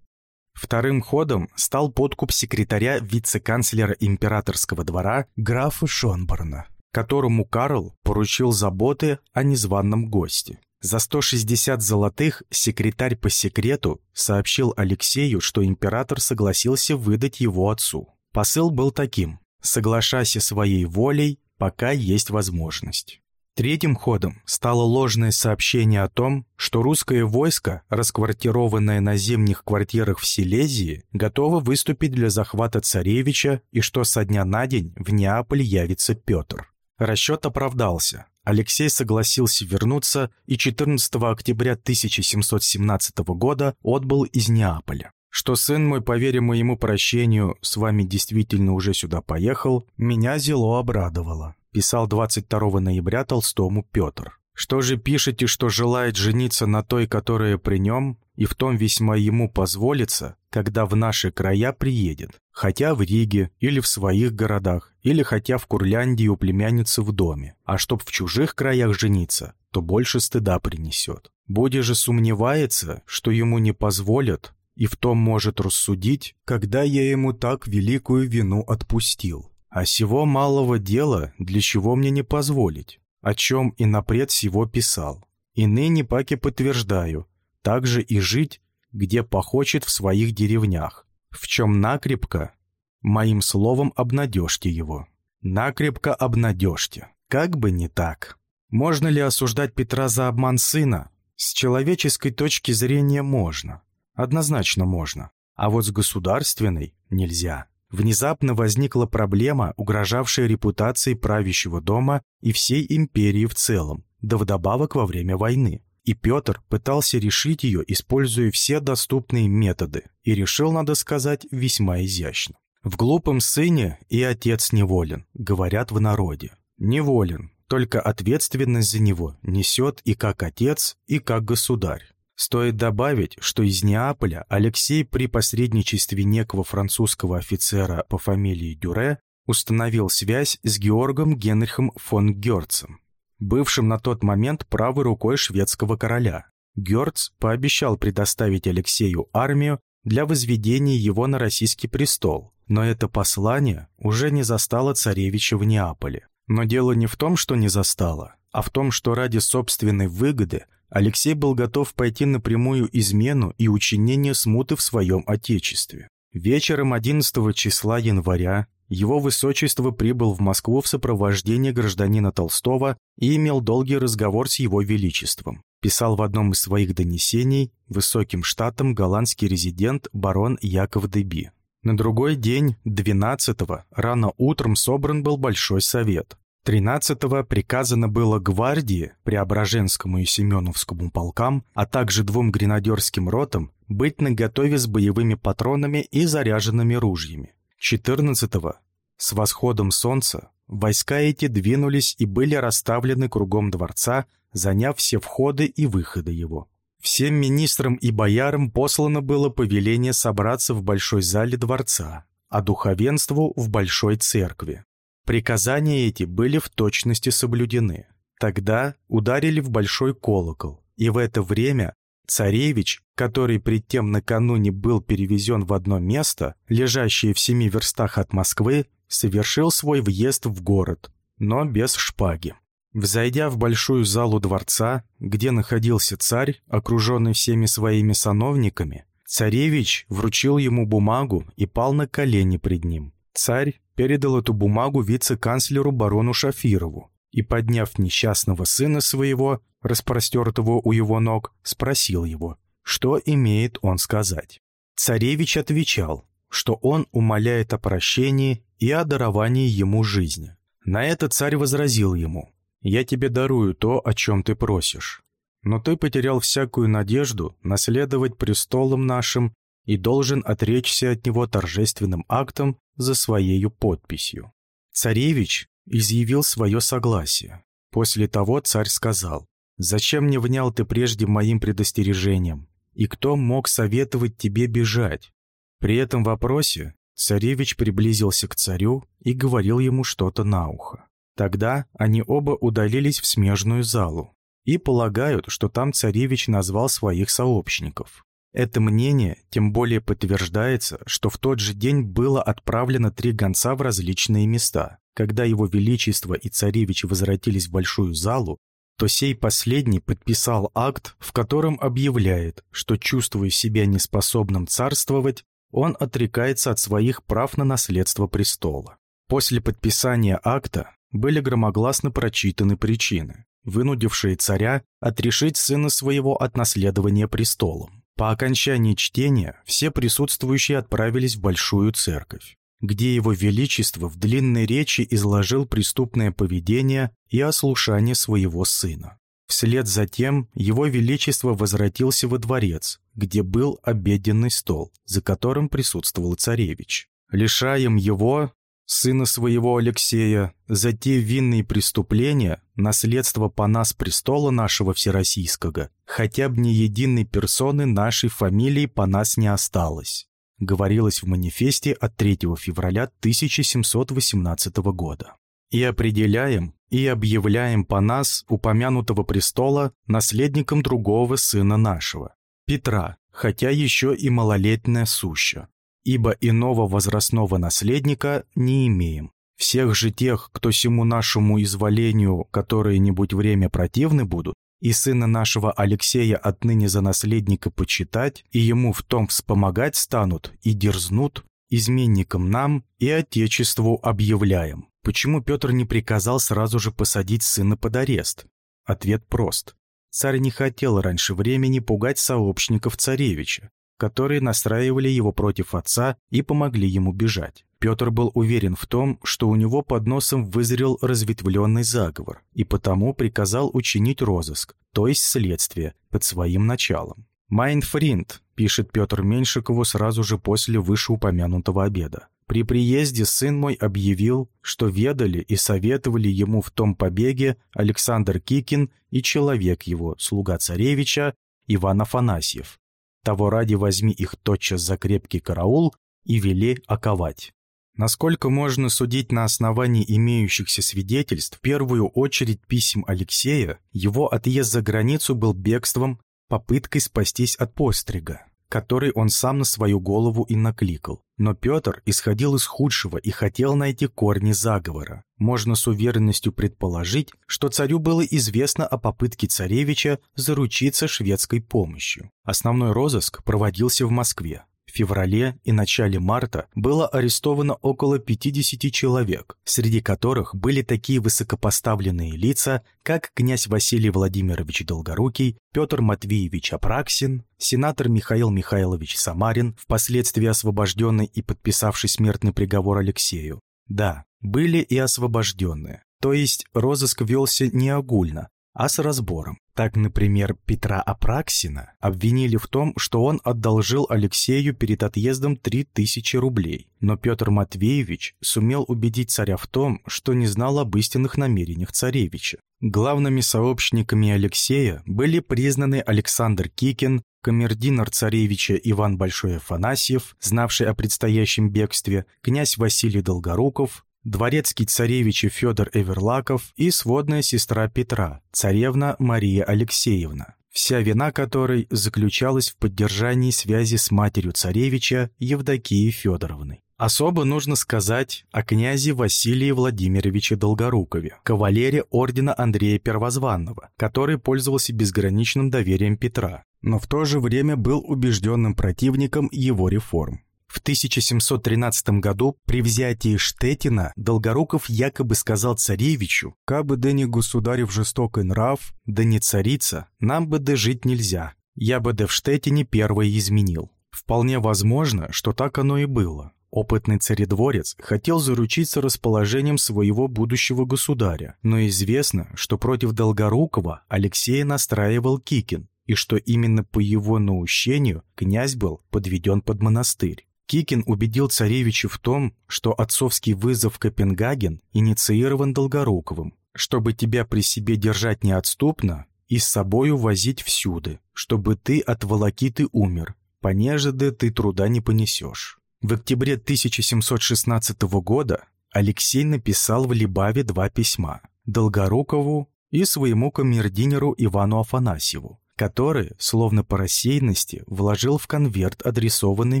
Вторым ходом стал подкуп секретаря вице-канцлера императорского двора графа Шонборна которому Карл поручил заботы о незваном госте. За 160 золотых секретарь по секрету сообщил Алексею, что император согласился выдать его отцу. Посыл был таким «Соглашайся своей волей, пока есть возможность». Третьим ходом стало ложное сообщение о том, что русское войско, расквартированное на зимних квартирах в Силезии, готово выступить для захвата царевича и что со дня на день в Неаполь явится Петр. Расчет оправдался. Алексей согласился вернуться и 14 октября 1717 года отбыл из Неаполя. Что сын мой, по вере моему прощению, с вами действительно уже сюда поехал, меня зело обрадовало, писал 22 ноября Толстому Петр. Что же пишете, что желает жениться на той, которая при нем, и в том весьма ему позволится, когда в наши края приедет, хотя в Риге или в своих городах, или хотя в Курляндии у племянницы в доме, а чтоб в чужих краях жениться, то больше стыда принесет. Боди же сомневается, что ему не позволят, и в том может рассудить, когда я ему так великую вину отпустил. А сего малого дела для чего мне не позволить, о чем и напред сего писал. И ныне паки подтверждаю, также и жить, где похочет в своих деревнях, в чем накрепко, моим словом обнадежьте его. Накрепко обнадежьте. Как бы не так. Можно ли осуждать Петра за обман сына? С человеческой точки зрения можно. Однозначно можно. А вот с государственной нельзя. Внезапно возникла проблема, угрожавшая репутации правящего дома и всей империи в целом, да вдобавок во время войны. И Петр пытался решить ее, используя все доступные методы, и решил, надо сказать, весьма изящно. В глупом сыне и отец неволен, говорят в народе. Неволен, только ответственность за него несет и как отец, и как государь. Стоит добавить, что из Неаполя Алексей при посредничестве некого французского офицера по фамилии Дюре установил связь с Георгом Генрихом фон Герцем, бывшим на тот момент правой рукой шведского короля. Герц пообещал предоставить Алексею армию для возведения его на российский престол, но это послание уже не застало царевича в Неаполе. Но дело не в том, что не застало, а в том, что ради собственной выгоды Алексей был готов пойти на прямую измену и учинение смуты в своем отечестве. Вечером 11 числа января его высочество прибыл в Москву в сопровождении гражданина Толстого и имел долгий разговор с его величеством. Писал в одном из своих донесений высоким штатом голландский резидент барон Яков Деби. На другой день, 12-го, рано утром собран был Большой совет. 13-го приказано было гвардии, Преображенскому и Семеновскому полкам, а также двум гренадерским ротам быть наготове с боевыми патронами и заряженными ружьями. 14-го, с восходом солнца, войска эти двинулись и были расставлены кругом дворца, заняв все входы и выходы его. Всем министрам и боярам послано было повеление собраться в большой зале дворца, а духовенству в большой церкви. Приказания эти были в точности соблюдены. Тогда ударили в большой колокол, и в это время Царевич, который пред тем накануне был перевезен в одно место, лежащее в семи верстах от Москвы, совершил свой въезд в город, но без шпаги. Взойдя в большую залу дворца, где находился царь, окруженный всеми своими сановниками, царевич вручил ему бумагу и пал на колени пред ним. Царь передал эту бумагу вице-канцлеру барону Шафирову и, подняв несчастного сына своего, распростертого у его ног, спросил его, что имеет он сказать. Царевич отвечал, что он умоляет о прощении и о даровании ему жизни. На это царь возразил ему, «Я тебе дарую то, о чем ты просишь, но ты потерял всякую надежду наследовать престолом нашим и должен отречься от него торжественным актом за своею подписью». Царевич изъявил свое согласие. После того царь сказал, «Зачем не внял ты прежде моим предостережением? И кто мог советовать тебе бежать?» При этом вопросе царевич приблизился к царю и говорил ему что-то на ухо. Тогда они оба удалились в смежную залу и полагают, что там царевич назвал своих сообщников. Это мнение тем более подтверждается, что в тот же день было отправлено три гонца в различные места. Когда его величество и царевич возвратились в большую залу, то сей последний подписал акт, в котором объявляет, что, чувствуя себя неспособным царствовать, он отрекается от своих прав на наследство престола. После подписания акта были громогласно прочитаны причины, вынудившие царя отрешить сына своего от наследования престолом. По окончании чтения все присутствующие отправились в Большую Церковь, где его величество в длинной речи изложил преступное поведение и ослушание своего сына. Вслед за тем его величество возвратился во дворец, где был обеденный стол, за которым присутствовал царевич. Лишаем его, сына своего Алексея, за те винные преступления, наследство по нас престола нашего всероссийского, хотя бы ни единой персоны нашей фамилии по нас не осталось, говорилось в манифесте от 3 февраля 1718 года. И определяем и объявляем по нас упомянутого престола наследником другого сына нашего, Петра, хотя еще и малолетняя суща, ибо иного возрастного наследника не имеем. Всех же тех, кто сему нашему изволению которые-нибудь время противны будут, и сына нашего Алексея отныне за наследника почитать, и ему в том вспомогать станут и дерзнут, изменникам нам и Отечеству объявляем. Почему Петр не приказал сразу же посадить сына под арест? Ответ прост. Царь не хотел раньше времени пугать сообщников царевича, которые настраивали его против отца и помогли ему бежать. Петр был уверен в том, что у него под носом вызрел разветвленный заговор, и потому приказал учинить розыск, то есть следствие, под своим началом. «Майнфринд», — пишет Петр Меньшикову сразу же после вышеупомянутого обеда. «При приезде сын мой объявил, что ведали и советовали ему в том побеге Александр Кикин и человек его, слуга царевича, Иван Афанасьев, того ради возьми их тотчас за крепкий караул и вели оковать. Насколько можно судить на основании имеющихся свидетельств, в первую очередь писем Алексея, его отъезд за границу был бегством, попыткой спастись от пострига который он сам на свою голову и накликал. Но Петр исходил из худшего и хотел найти корни заговора. Можно с уверенностью предположить, что царю было известно о попытке царевича заручиться шведской помощью. Основной розыск проводился в Москве феврале и начале марта было арестовано около 50 человек, среди которых были такие высокопоставленные лица, как князь Василий Владимирович Долгорукий, Петр Матвеевич Апраксин, сенатор Михаил Михайлович Самарин, впоследствии освобожденный и подписавший смертный приговор Алексею. Да, были и освобожденные. То есть розыск велся не огульно, а с разбором. Так, например, Петра Апраксина обвинили в том, что он одолжил Алексею перед отъездом 3000 рублей. Но Петр Матвеевич сумел убедить царя в том, что не знал об истинных намерениях царевича. Главными сообщниками Алексея были признаны Александр Кикин, камердинер царевича Иван Большой Афанасьев, знавший о предстоящем бегстве, князь Василий Долгоруков, дворецкий царевича Федор Эверлаков и сводная сестра Петра, царевна Мария Алексеевна, вся вина которой заключалась в поддержании связи с матерью царевича Евдокией Федоровной. Особо нужно сказать о князе Василии Владимировиче Долгорукове, кавалере ордена Андрея Первозванного, который пользовался безграничным доверием Петра, но в то же время был убежденным противником его реформ. В 1713 году при взятии Штетина Долгоруков якобы сказал царевичу, «Кабы да не государев жестокий нрав, да не царица, нам бы да жить нельзя. Я бы да в Штетине первое изменил». Вполне возможно, что так оно и было. Опытный царедворец хотел заручиться расположением своего будущего государя, но известно, что против Долгорукова Алексея настраивал Кикин, и что именно по его наущению князь был подведен под монастырь. Кикин убедил царевича в том, что отцовский вызов в Копенгаген инициирован Долгоруковым, чтобы тебя при себе держать неотступно и с собою возить всюды, чтобы ты от волокиты умер, понежды ты труда не понесешь. В октябре 1716 года Алексей написал в Либаве два письма – Долгорукову и своему камердинеру Ивану Афанасьеву, которые, словно по рассеянности, вложил в конверт, адресованный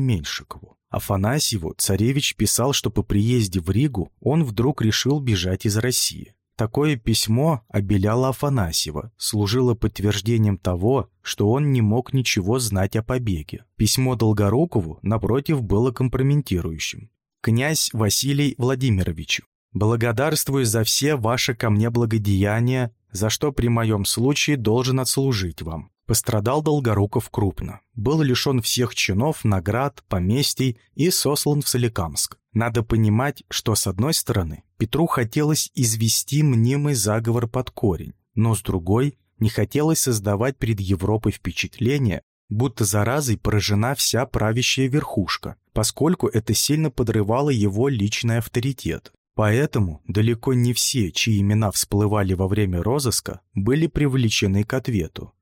Меньшикову. Афанасьеву царевич писал, что по приезде в Ригу он вдруг решил бежать из России. Такое письмо обеляло Афанасьева, служило подтверждением того, что он не мог ничего знать о побеге. Письмо Долгорукову, напротив, было компрометирующим. «Князь Василий Владимирович, благодарствую за все ваши ко мне благодеяния, за что при моем случае должен отслужить вам. Пострадал Долгоруков крупно. Был лишен всех чинов, наград, поместий и сослан в Соликамск. Надо понимать, что, с одной стороны, Петру хотелось извести мнимый заговор под корень, но с другой не хотелось создавать перед Европой впечатление, будто заразой поражена вся правящая верхушка, поскольку это сильно подрывало его личный авторитет. Поэтому далеко не все, чьи имена всплывали во время розыска, были привлечены к ответу.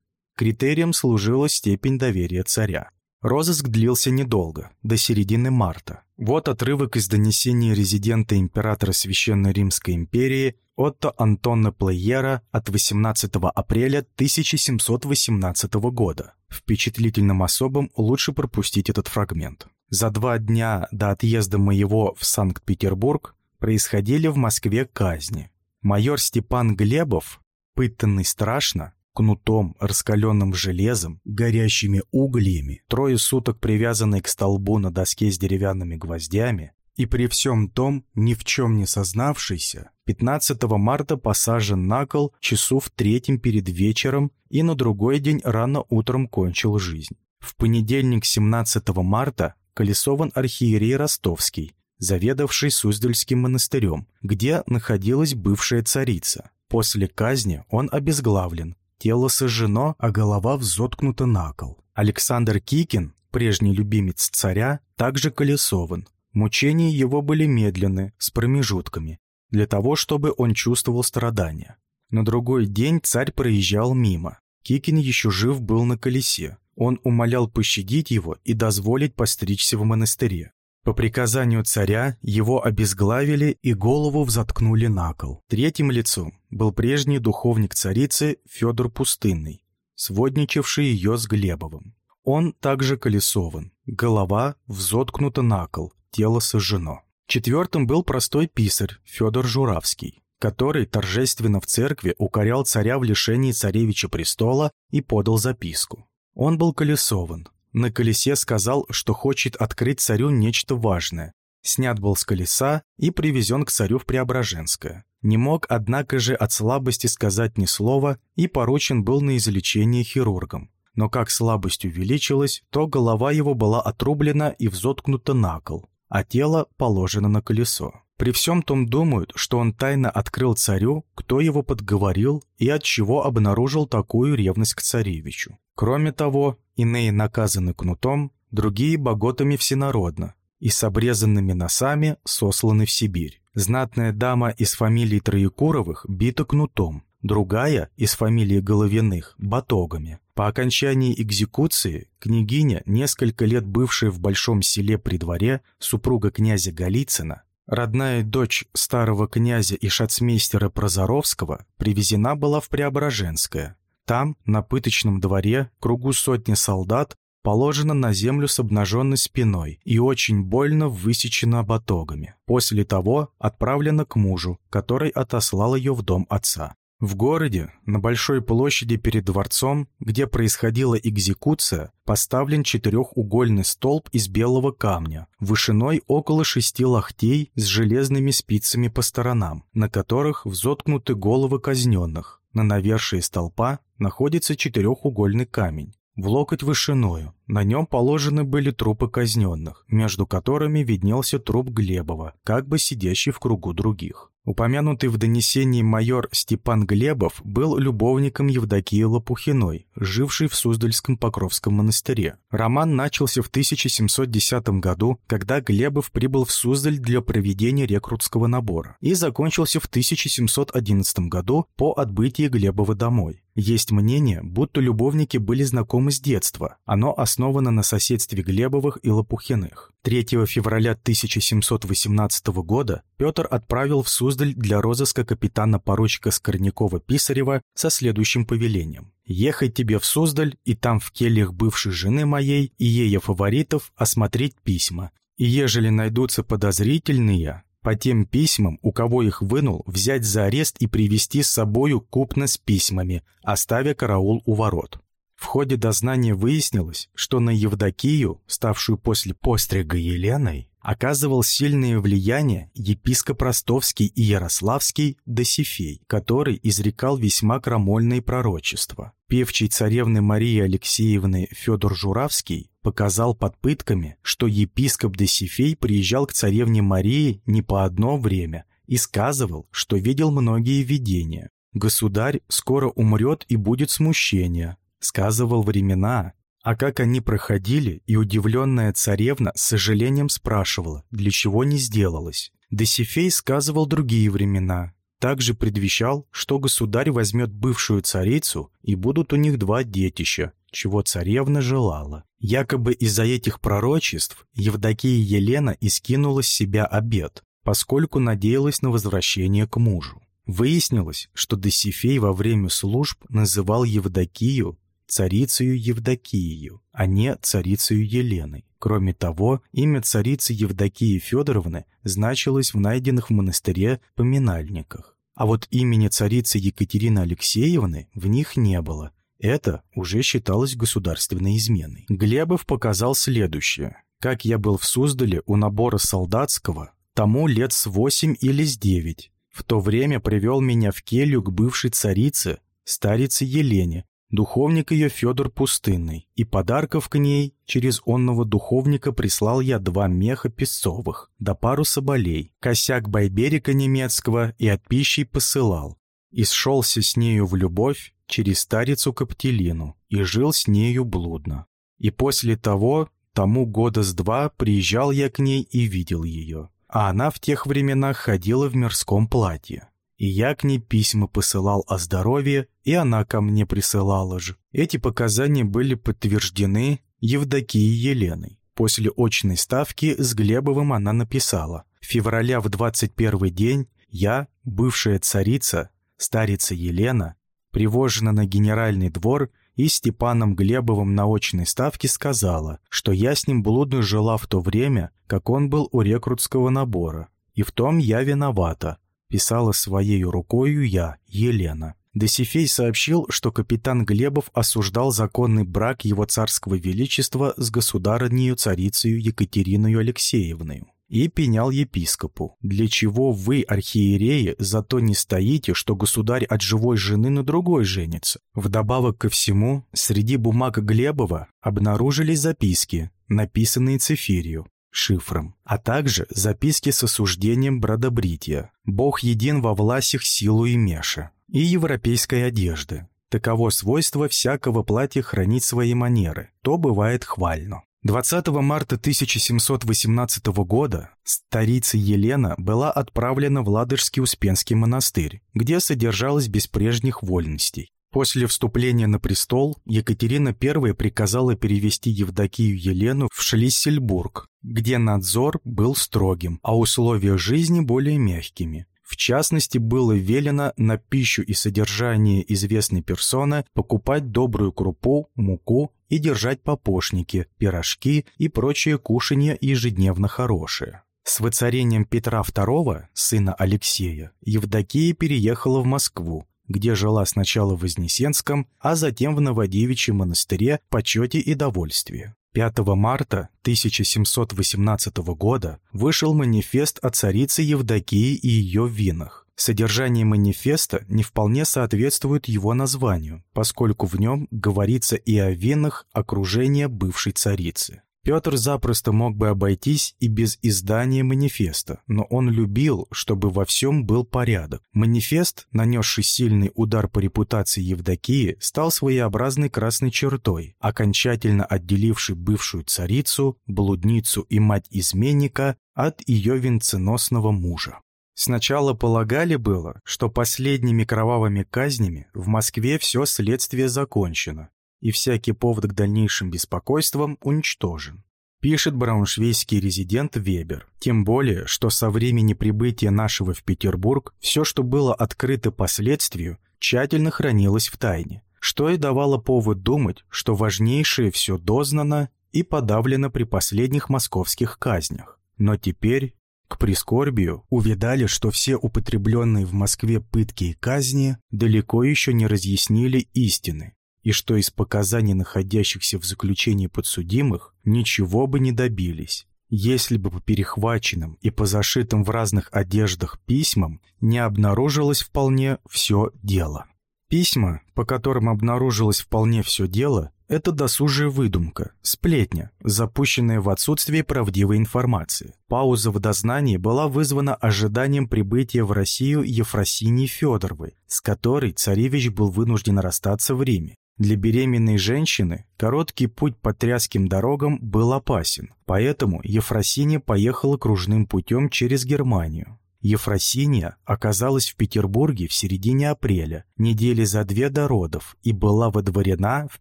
Критерием служила степень доверия царя. Розыск длился недолго, до середины марта. Вот отрывок из донесения резидента императора Священной Римской империи Отто Антона Плеера от 18 апреля 1718 года. Впечатлительным особам лучше пропустить этот фрагмент. За два дня до отъезда моего в Санкт-Петербург происходили в Москве казни. Майор Степан Глебов, пытанный страшно, кнутом, раскаленным железом, горящими углями, трое суток привязанный к столбу на доске с деревянными гвоздями, и при всем том, ни в чем не сознавшийся, 15 марта посажен на кол часу в третьем перед вечером и на другой день рано утром кончил жизнь. В понедельник 17 марта колесован архиерей Ростовский, заведовавший Суздальским монастырем, где находилась бывшая царица. После казни он обезглавлен, Тело сожжено, а голова взоткнута на кол. Александр Кикин, прежний любимец царя, также колесован. Мучения его были медленны, с промежутками, для того, чтобы он чувствовал страдания. На другой день царь проезжал мимо. Кикин еще жив был на колесе. Он умолял пощадить его и дозволить постричься в монастыре. По приказанию царя его обезглавили и голову взоткнули на кол. Третьим лицом был прежний духовник царицы Федор Пустынный, сводничавший ее с Глебовым. Он также колесован, голова взоткнута на кол, тело сожжено. Четвертым был простой писарь Федор Журавский, который торжественно в церкви укорял царя в лишении царевича престола и подал записку. Он был колесован, на колесе сказал, что хочет открыть царю нечто важное. Снят был с колеса и привезен к царю в Преображенское. Не мог, однако же, от слабости сказать ни слова и поручен был на излечение хирургом. Но как слабость увеличилась, то голова его была отрублена и взоткнута на кол, а тело положено на колесо. При всем том думают, что он тайно открыл царю, кто его подговорил и от чего обнаружил такую ревность к царевичу. Кроме того, иные наказаны кнутом, другие – боготами всенародно и с обрезанными носами сосланы в Сибирь. Знатная дама из фамилии Троекуровых бита кнутом, другая из фамилии Головиных – батогами. По окончании экзекуции княгиня, несколько лет бывшая в большом селе при дворе, супруга князя Голицына, родная дочь старого князя и шацмейстера Прозоровского, привезена была в Преображенское, там, на пыточном дворе, кругу сотни солдат, положена на землю с обнаженной спиной и очень больно высечена батогами. После того отправлена к мужу, который отослал ее в дом отца. В городе, на большой площади перед дворцом, где происходила экзекуция, поставлен четырехугольный столб из белого камня, вышиной около шести локтей с железными спицами по сторонам, на которых взоткнуты головы казненных. На навершии столпа находится четырехугольный камень. В локоть вышиною. На нем положены были трупы казненных, между которыми виднелся труп Глебова, как бы сидящий в кругу других. Упомянутый в донесении майор Степан Глебов был любовником Евдокии Лопухиной, жившей в Суздальском Покровском монастыре. Роман начался в 1710 году, когда Глебов прибыл в Суздаль для проведения рекрутского набора, и закончился в 1711 году по отбытии Глебова домой. Есть мнение, будто любовники были знакомы с детства. Оно основано на соседстве Глебовых и Лопухиных. 3 февраля 1718 года Петр отправил в Суздаль для розыска капитана-поручика Скорнякова-Писарева со следующим повелением. «Ехать тебе в Суздаль и там в кельях бывшей жены моей и ее фаворитов осмотреть письма. И ежели найдутся подозрительные, по тем письмам, у кого их вынул, взять за арест и привести с собою купно с письмами, оставя караул у ворот. В ходе дознания выяснилось, что на Евдокию, ставшую после пострига Еленой, оказывал сильное влияние епископ Ростовский и Ярославский Досифей, который изрекал весьма крамольные пророчества. Певчий царевны Марии Алексеевны Федор Журавский показал под пытками, что епископ Досифей приезжал к царевне Марии не по одно время и сказывал, что видел многие видения. «Государь скоро умрет и будет смущение», сказывал времена, а как они проходили, и удивленная царевна с сожалением спрашивала, для чего не сделалось. Досифей сказывал другие времена, также предвещал, что государь возьмет бывшую царицу, и будут у них два детища, чего царевна желала. Якобы из-за этих пророчеств Евдокия Елена искинула с себя обед, поскольку надеялась на возвращение к мужу. Выяснилось, что Досифей во время служб называл Евдокию царицею Евдокиею, а не царицею Еленой. Кроме того, имя царицы Евдокии Федоровны значилось в найденных в монастыре поминальниках. А вот имени царицы Екатерины Алексеевны в них не было. Это уже считалось государственной изменой. Глебов показал следующее. Как я был в Суздале у набора солдатского, тому лет с восемь или с девять. В то время привел меня в келью к бывшей царице, старице Елене, духовник ее Федор Пустынный, и подарков к ней через онного духовника прислал я два меха песцовых, да пару соболей, косяк байберика немецкого и от пищи посылал. И сшелся с нею в любовь через старицу Каптелину и жил с нею блудно. И после того, тому года с два, приезжал я к ней и видел ее. А она в тех временах ходила в мирском платье и я к ней письма посылал о здоровье, и она ко мне присылала же. Эти показания были подтверждены Евдокией Еленой. После очной ставки с Глебовым она написала «Февраля в 21 день я, бывшая царица, старица Елена, привожена на генеральный двор и Степаном Глебовым на очной ставке сказала, что я с ним блудно жила в то время, как он был у рекрутского набора, и в том я виновата, писала своей рукою я, Елена. Досифей сообщил, что капитан Глебов осуждал законный брак его царского величества с государынею царицею Екатериной Алексеевной и пенял епископу. «Для чего вы, архиереи, зато не стоите, что государь от живой жены на другой женится?» Вдобавок ко всему, среди бумаг Глебова обнаружились записки, написанные Цефирью, шифром, а также записки с осуждением бродобрития, «Бог един во власях силу и меша» и европейской одежды. Таково свойство всякого платья хранить свои манеры, то бывает хвально. 20 марта 1718 года старица Елена была отправлена в Ладожский Успенский монастырь, где содержалась без прежних вольностей. После вступления на престол Екатерина I приказала перевести Евдокию Елену в Шлиссельбург, где надзор был строгим, а условия жизни более мягкими. В частности, было велено на пищу и содержание известной персоны покупать добрую крупу, муку и держать попошники, пирожки и прочие кушанья ежедневно хорошие. С воцарением Петра II, сына Алексея, Евдокия переехала в Москву, где жила сначала в Вознесенском, а затем в Новодевичьем монастыре почете и довольстве. 5 марта 1718 года вышел манифест о царице Евдокии и ее винах, Содержание манифеста не вполне соответствует его названию, поскольку в нем говорится и о винах окружения бывшей царицы. Петр запросто мог бы обойтись и без издания манифеста, но он любил, чтобы во всем был порядок. Манифест, нанесший сильный удар по репутации Евдокии, стал своеобразной красной чертой, окончательно отделившей бывшую царицу, блудницу и мать изменника от ее венценосного мужа. Сначала полагали было, что последними кровавыми казнями в Москве все следствие закончено, и всякий повод к дальнейшим беспокойствам уничтожен. Пишет брауншвейский резидент Вебер. Тем более, что со времени прибытия нашего в Петербург все, что было открыто последствию, тщательно хранилось в тайне, что и давало повод думать, что важнейшее все дознано и подавлено при последних московских казнях. Но теперь, к прискорбию, увидали, что все употребленные в Москве пытки и казни далеко еще не разъяснили истины, и что из показаний находящихся в заключении подсудимых ничего бы не добились, если бы по перехваченным и по зашитым в разных одеждах письмам не обнаружилось вполне все дело. Письма, по которым обнаружилось вполне все дело, это досужая выдумка, сплетня, запущенная в отсутствие правдивой информации. Пауза в дознании была вызвана ожиданием прибытия в Россию Ефросинии Федоровой, с которой царевич был вынужден расстаться в Риме. Для беременной женщины короткий путь по тряским дорогам был опасен, поэтому Ефросиния поехала кружным путем через Германию. Ефросиния оказалась в Петербурге в середине апреля, недели за две до родов, и была водворена в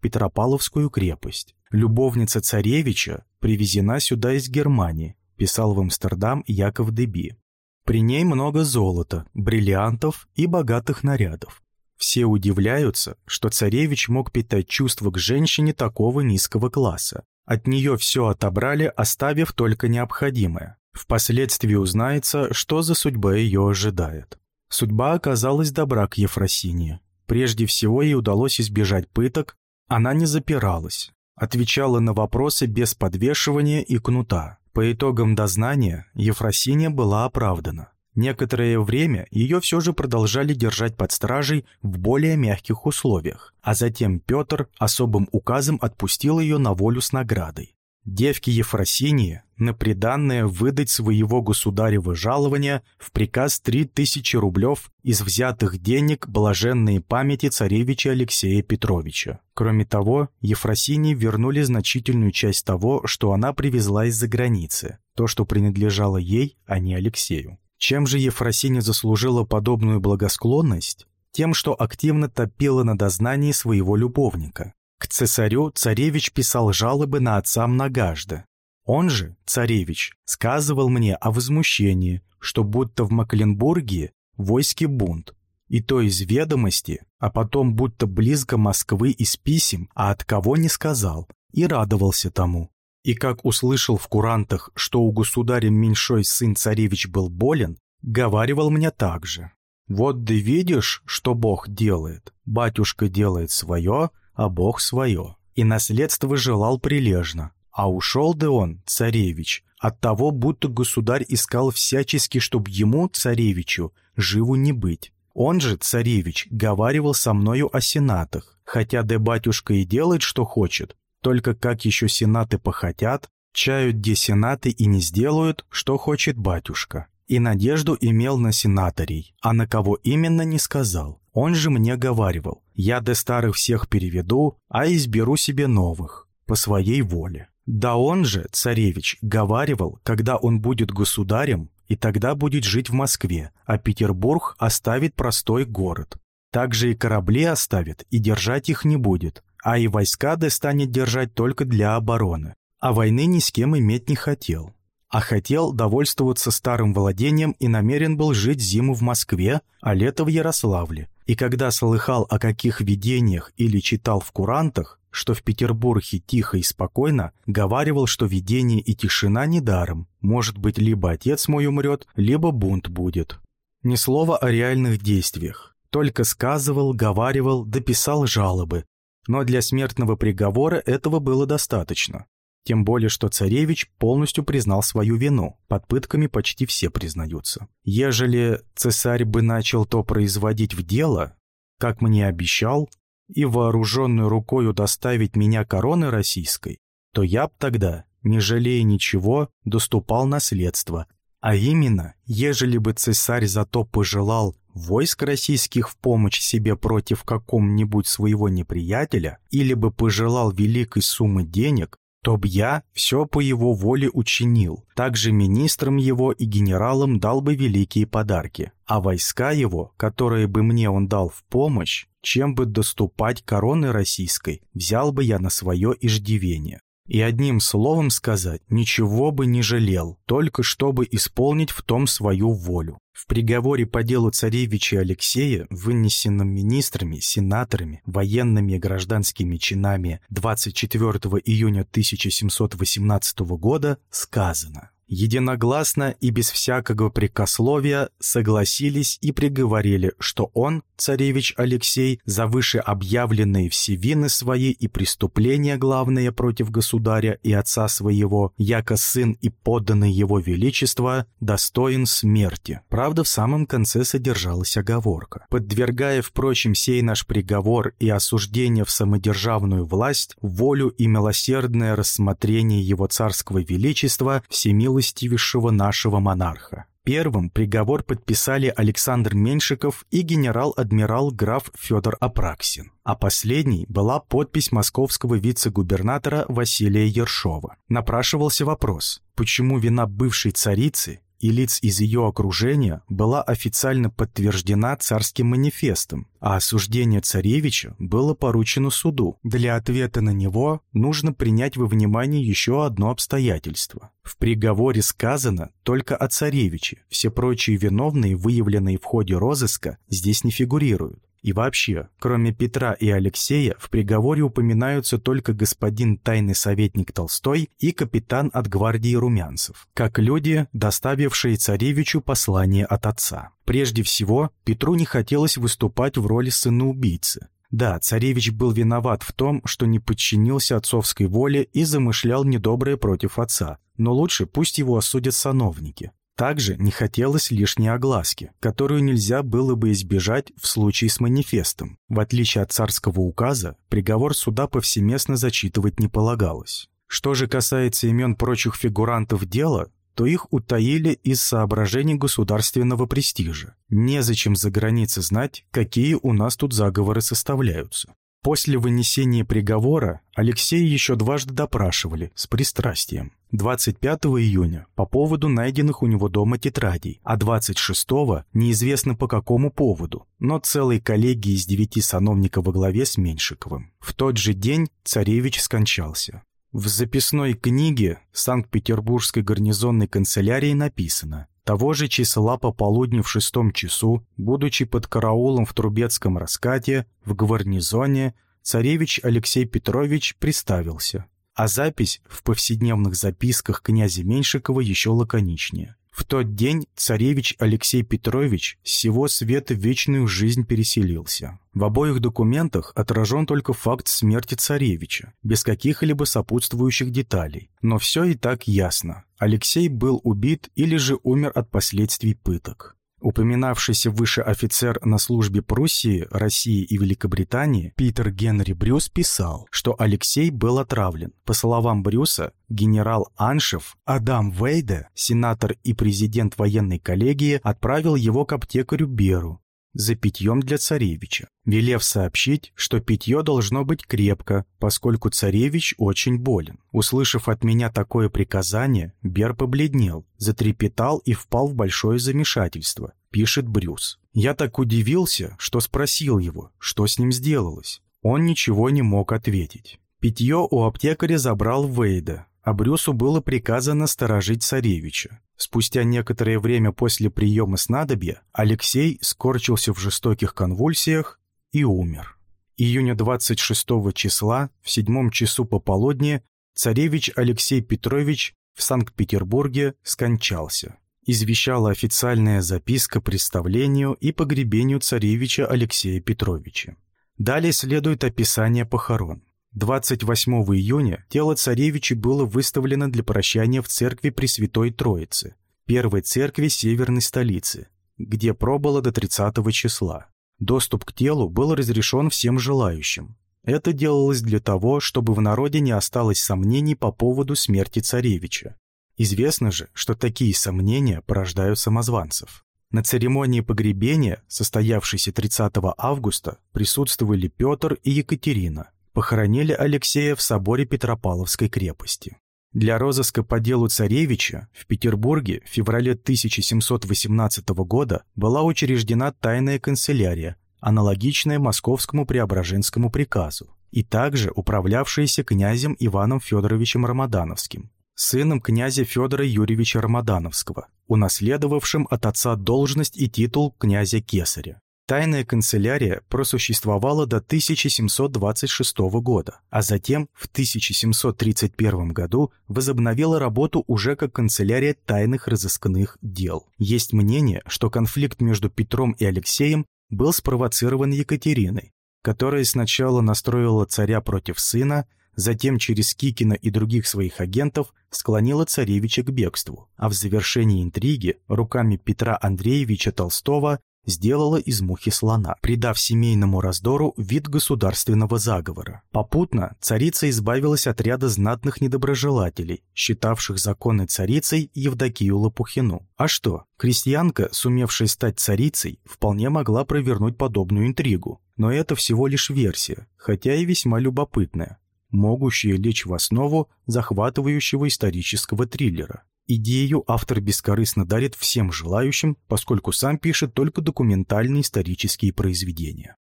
Петропавловскую крепость. Любовница царевича привезена сюда из Германии, писал в Амстердам Яков Деби. При ней много золота, бриллиантов и богатых нарядов. Все удивляются, что царевич мог питать чувства к женщине такого низкого класса. От нее все отобрали, оставив только необходимое. Впоследствии узнается, что за судьба ее ожидает. Судьба оказалась добра к Ефросинии. Прежде всего ей удалось избежать пыток, она не запиралась, отвечала на вопросы без подвешивания и кнута. По итогам дознания Ефросиния была оправдана. Некоторое время ее все же продолжали держать под стражей в более мягких условиях, а затем Петр особым указом отпустил ее на волю с наградой. Девке Ефросинии на приданное выдать своего государева жалования в приказ 3000 рублев из взятых денег блаженной памяти царевича Алексея Петровича. Кроме того, Ефросинии вернули значительную часть того, что она привезла из-за границы, то, что принадлежало ей, а не Алексею. Чем же Ефросиня заслужила подобную благосклонность? Тем, что активно топила на дознании своего любовника. К цесарю царевич писал жалобы на отца Многажда. Он же, царевич, сказывал мне о возмущении, что будто в Макленбурге войске бунт, и то из ведомости, а потом будто близко Москвы из писем, а от кого не сказал, и радовался тому. И как услышал в курантах, что у государя меньшой сын царевич был болен, говаривал мне так же. Вот ты видишь, что Бог делает. Батюшка делает свое, а Бог свое. И наследство желал прилежно. А ушел да он, царевич, от того, будто государь искал всячески, чтоб ему, царевичу, живу не быть. Он же, царевич, говаривал со мною о сенатах, хотя да батюшка и делает, что хочет, только как еще сенаты похотят, чают где сенаты и не сделают, что хочет батюшка. И надежду имел на сенаторей, а на кого именно не сказал. Он же мне говаривал, я до старых всех переведу, а изберу себе новых, по своей воле. Да он же, царевич, говаривал, когда он будет государем, и тогда будет жить в Москве, а Петербург оставит простой город. Также и корабли оставит, и держать их не будет, а и войска достанет держать только для обороны. А войны ни с кем иметь не хотел. А хотел довольствоваться старым владением и намерен был жить зиму в Москве, а лето в Ярославле. И когда слыхал о каких видениях или читал в курантах, что в Петербурге тихо и спокойно, говаривал, что видение и тишина недаром. Может быть, либо отец мой умрет, либо бунт будет. Ни слова о реальных действиях. Только сказывал, говаривал, дописал жалобы, но для смертного приговора этого было достаточно. Тем более, что царевич полностью признал свою вину. Под пытками почти все признаются. Ежели цесарь бы начал то производить в дело, как мне обещал, и вооруженную рукою доставить меня короны российской, то я б тогда, не жалея ничего, доступал наследство. А именно, ежели бы цесарь зато пожелал войск российских в помощь себе против каком-нибудь своего неприятеля, или бы пожелал великой суммы денег, то б я все по его воле учинил. Также министрам его и генералам дал бы великие подарки. А войска его, которые бы мне он дал в помощь, чем бы доступать короны российской, взял бы я на свое иждивение. И одним словом сказать, ничего бы не жалел, только чтобы исполнить в том свою волю. В приговоре по делу царевича Алексея, вынесенном министрами, сенаторами, военными и гражданскими чинами 24 июня 1718 года, сказано единогласно и без всякого прикословия согласились и приговорили, что он, царевич Алексей, за вышеобъявленные все вины свои и преступления главные против государя и отца своего, яко сын и подданный его величества, достоин смерти. Правда, в самом конце содержалась оговорка. Подвергая, впрочем, сей наш приговор и осуждение в самодержавную власть, волю и милосердное рассмотрение его царского величества, всемилостивого всемилостивейшего нашего монарха. Первым приговор подписали Александр Меньшиков и генерал-адмирал граф Федор Апраксин, а последней была подпись московского вице-губернатора Василия Ершова. Напрашивался вопрос, почему вина бывшей царицы и лиц из ее окружения была официально подтверждена царским манифестом, а осуждение царевича было поручено суду. Для ответа на него нужно принять во внимание еще одно обстоятельство. В приговоре сказано только о царевиче, все прочие виновные, выявленные в ходе розыска, здесь не фигурируют. И вообще, кроме Петра и Алексея, в приговоре упоминаются только господин тайный советник Толстой и капитан от гвардии румянцев, как люди, доставившие царевичу послание от отца. Прежде всего, Петру не хотелось выступать в роли сына-убийцы. Да, царевич был виноват в том, что не подчинился отцовской воле и замышлял недоброе против отца, но лучше пусть его осудят сановники. Также не хотелось лишней огласки, которую нельзя было бы избежать в случае с манифестом. В отличие от царского указа, приговор суда повсеместно зачитывать не полагалось. Что же касается имен прочих фигурантов дела, то их утаили из соображений государственного престижа. Незачем за границей знать, какие у нас тут заговоры составляются. После вынесения приговора Алексея еще дважды допрашивали с пристрастием. 25 июня по поводу найденных у него дома тетрадей, а 26 неизвестно по какому поводу, но целой коллегии из девяти сановников во главе с Меньшиковым. В тот же день царевич скончался. В записной книге Санкт-Петербургской гарнизонной канцелярии написано того же числа по полудню в шестом часу, будучи под караулом в Трубецком раскате, в гарнизоне, царевич Алексей Петрович приставился. А запись в повседневных записках князя Меньшикова еще лаконичнее. В тот день царевич Алексей Петрович с всего света вечную жизнь переселился. В обоих документах отражен только факт смерти царевича, без каких-либо сопутствующих деталей. Но все и так ясно. Алексей был убит или же умер от последствий пыток. Упоминавшийся выше офицер на службе Пруссии, России и Великобритании Питер Генри Брюс писал, что Алексей был отравлен. По словам Брюса, генерал Аншев Адам Вейде, сенатор и президент военной коллегии, отправил его к аптекарю Беру, за питьем для царевича, велев сообщить, что питье должно быть крепко, поскольку царевич очень болен. Услышав от меня такое приказание, Бер побледнел, затрепетал и впал в большое замешательство, пишет Брюс. Я так удивился, что спросил его, что с ним сделалось. Он ничего не мог ответить. Питье у аптекаря забрал Вейда, а Брюсу было приказано сторожить царевича. Спустя некоторое время после приема снадобья Алексей скорчился в жестоких конвульсиях и умер. Июня 26 числа в седьмом часу пополудни царевич Алексей Петрович в Санкт-Петербурге скончался. Извещала официальная записка представлению и погребению царевича Алексея Петровича. Далее следует описание похорон. 28 июня тело царевича было выставлено для прощания в церкви Пресвятой Троицы, первой церкви северной столицы, где пробыло до 30 числа. Доступ к телу был разрешен всем желающим. Это делалось для того, чтобы в народе не осталось сомнений по поводу смерти царевича. Известно же, что такие сомнения порождают самозванцев. На церемонии погребения, состоявшейся 30 августа, присутствовали Петр и Екатерина. Похоронили Алексея в соборе Петропавловской крепости. Для розыска по делу царевича в Петербурге в феврале 1718 года была учреждена тайная канцелярия, аналогичная московскому Преображенскому приказу, и также управлявшаяся князем Иваном Федоровичем Рамадановским, сыном князя Федора Юрьевича Рамадановского, унаследовавшим от отца должность и титул князя Кесаря. Тайная канцелярия просуществовала до 1726 года, а затем в 1731 году возобновила работу уже как канцелярия тайных разыскных дел. Есть мнение, что конфликт между Петром и Алексеем был спровоцирован Екатериной, которая сначала настроила царя против сына, затем через Кикина и других своих агентов склонила царевича к бегству, а в завершении интриги руками Петра Андреевича Толстого сделала из мухи слона, придав семейному раздору вид государственного заговора. Попутно царица избавилась от ряда знатных недоброжелателей, считавших законной царицей Евдокию Лопухину. А что, крестьянка, сумевшая стать царицей, вполне могла провернуть подобную интригу. Но это всего лишь версия, хотя и весьма любопытная могущие лечь в основу захватывающего исторического триллера. Идею автор бескорыстно дарит всем желающим, поскольку сам пишет только документальные исторические произведения.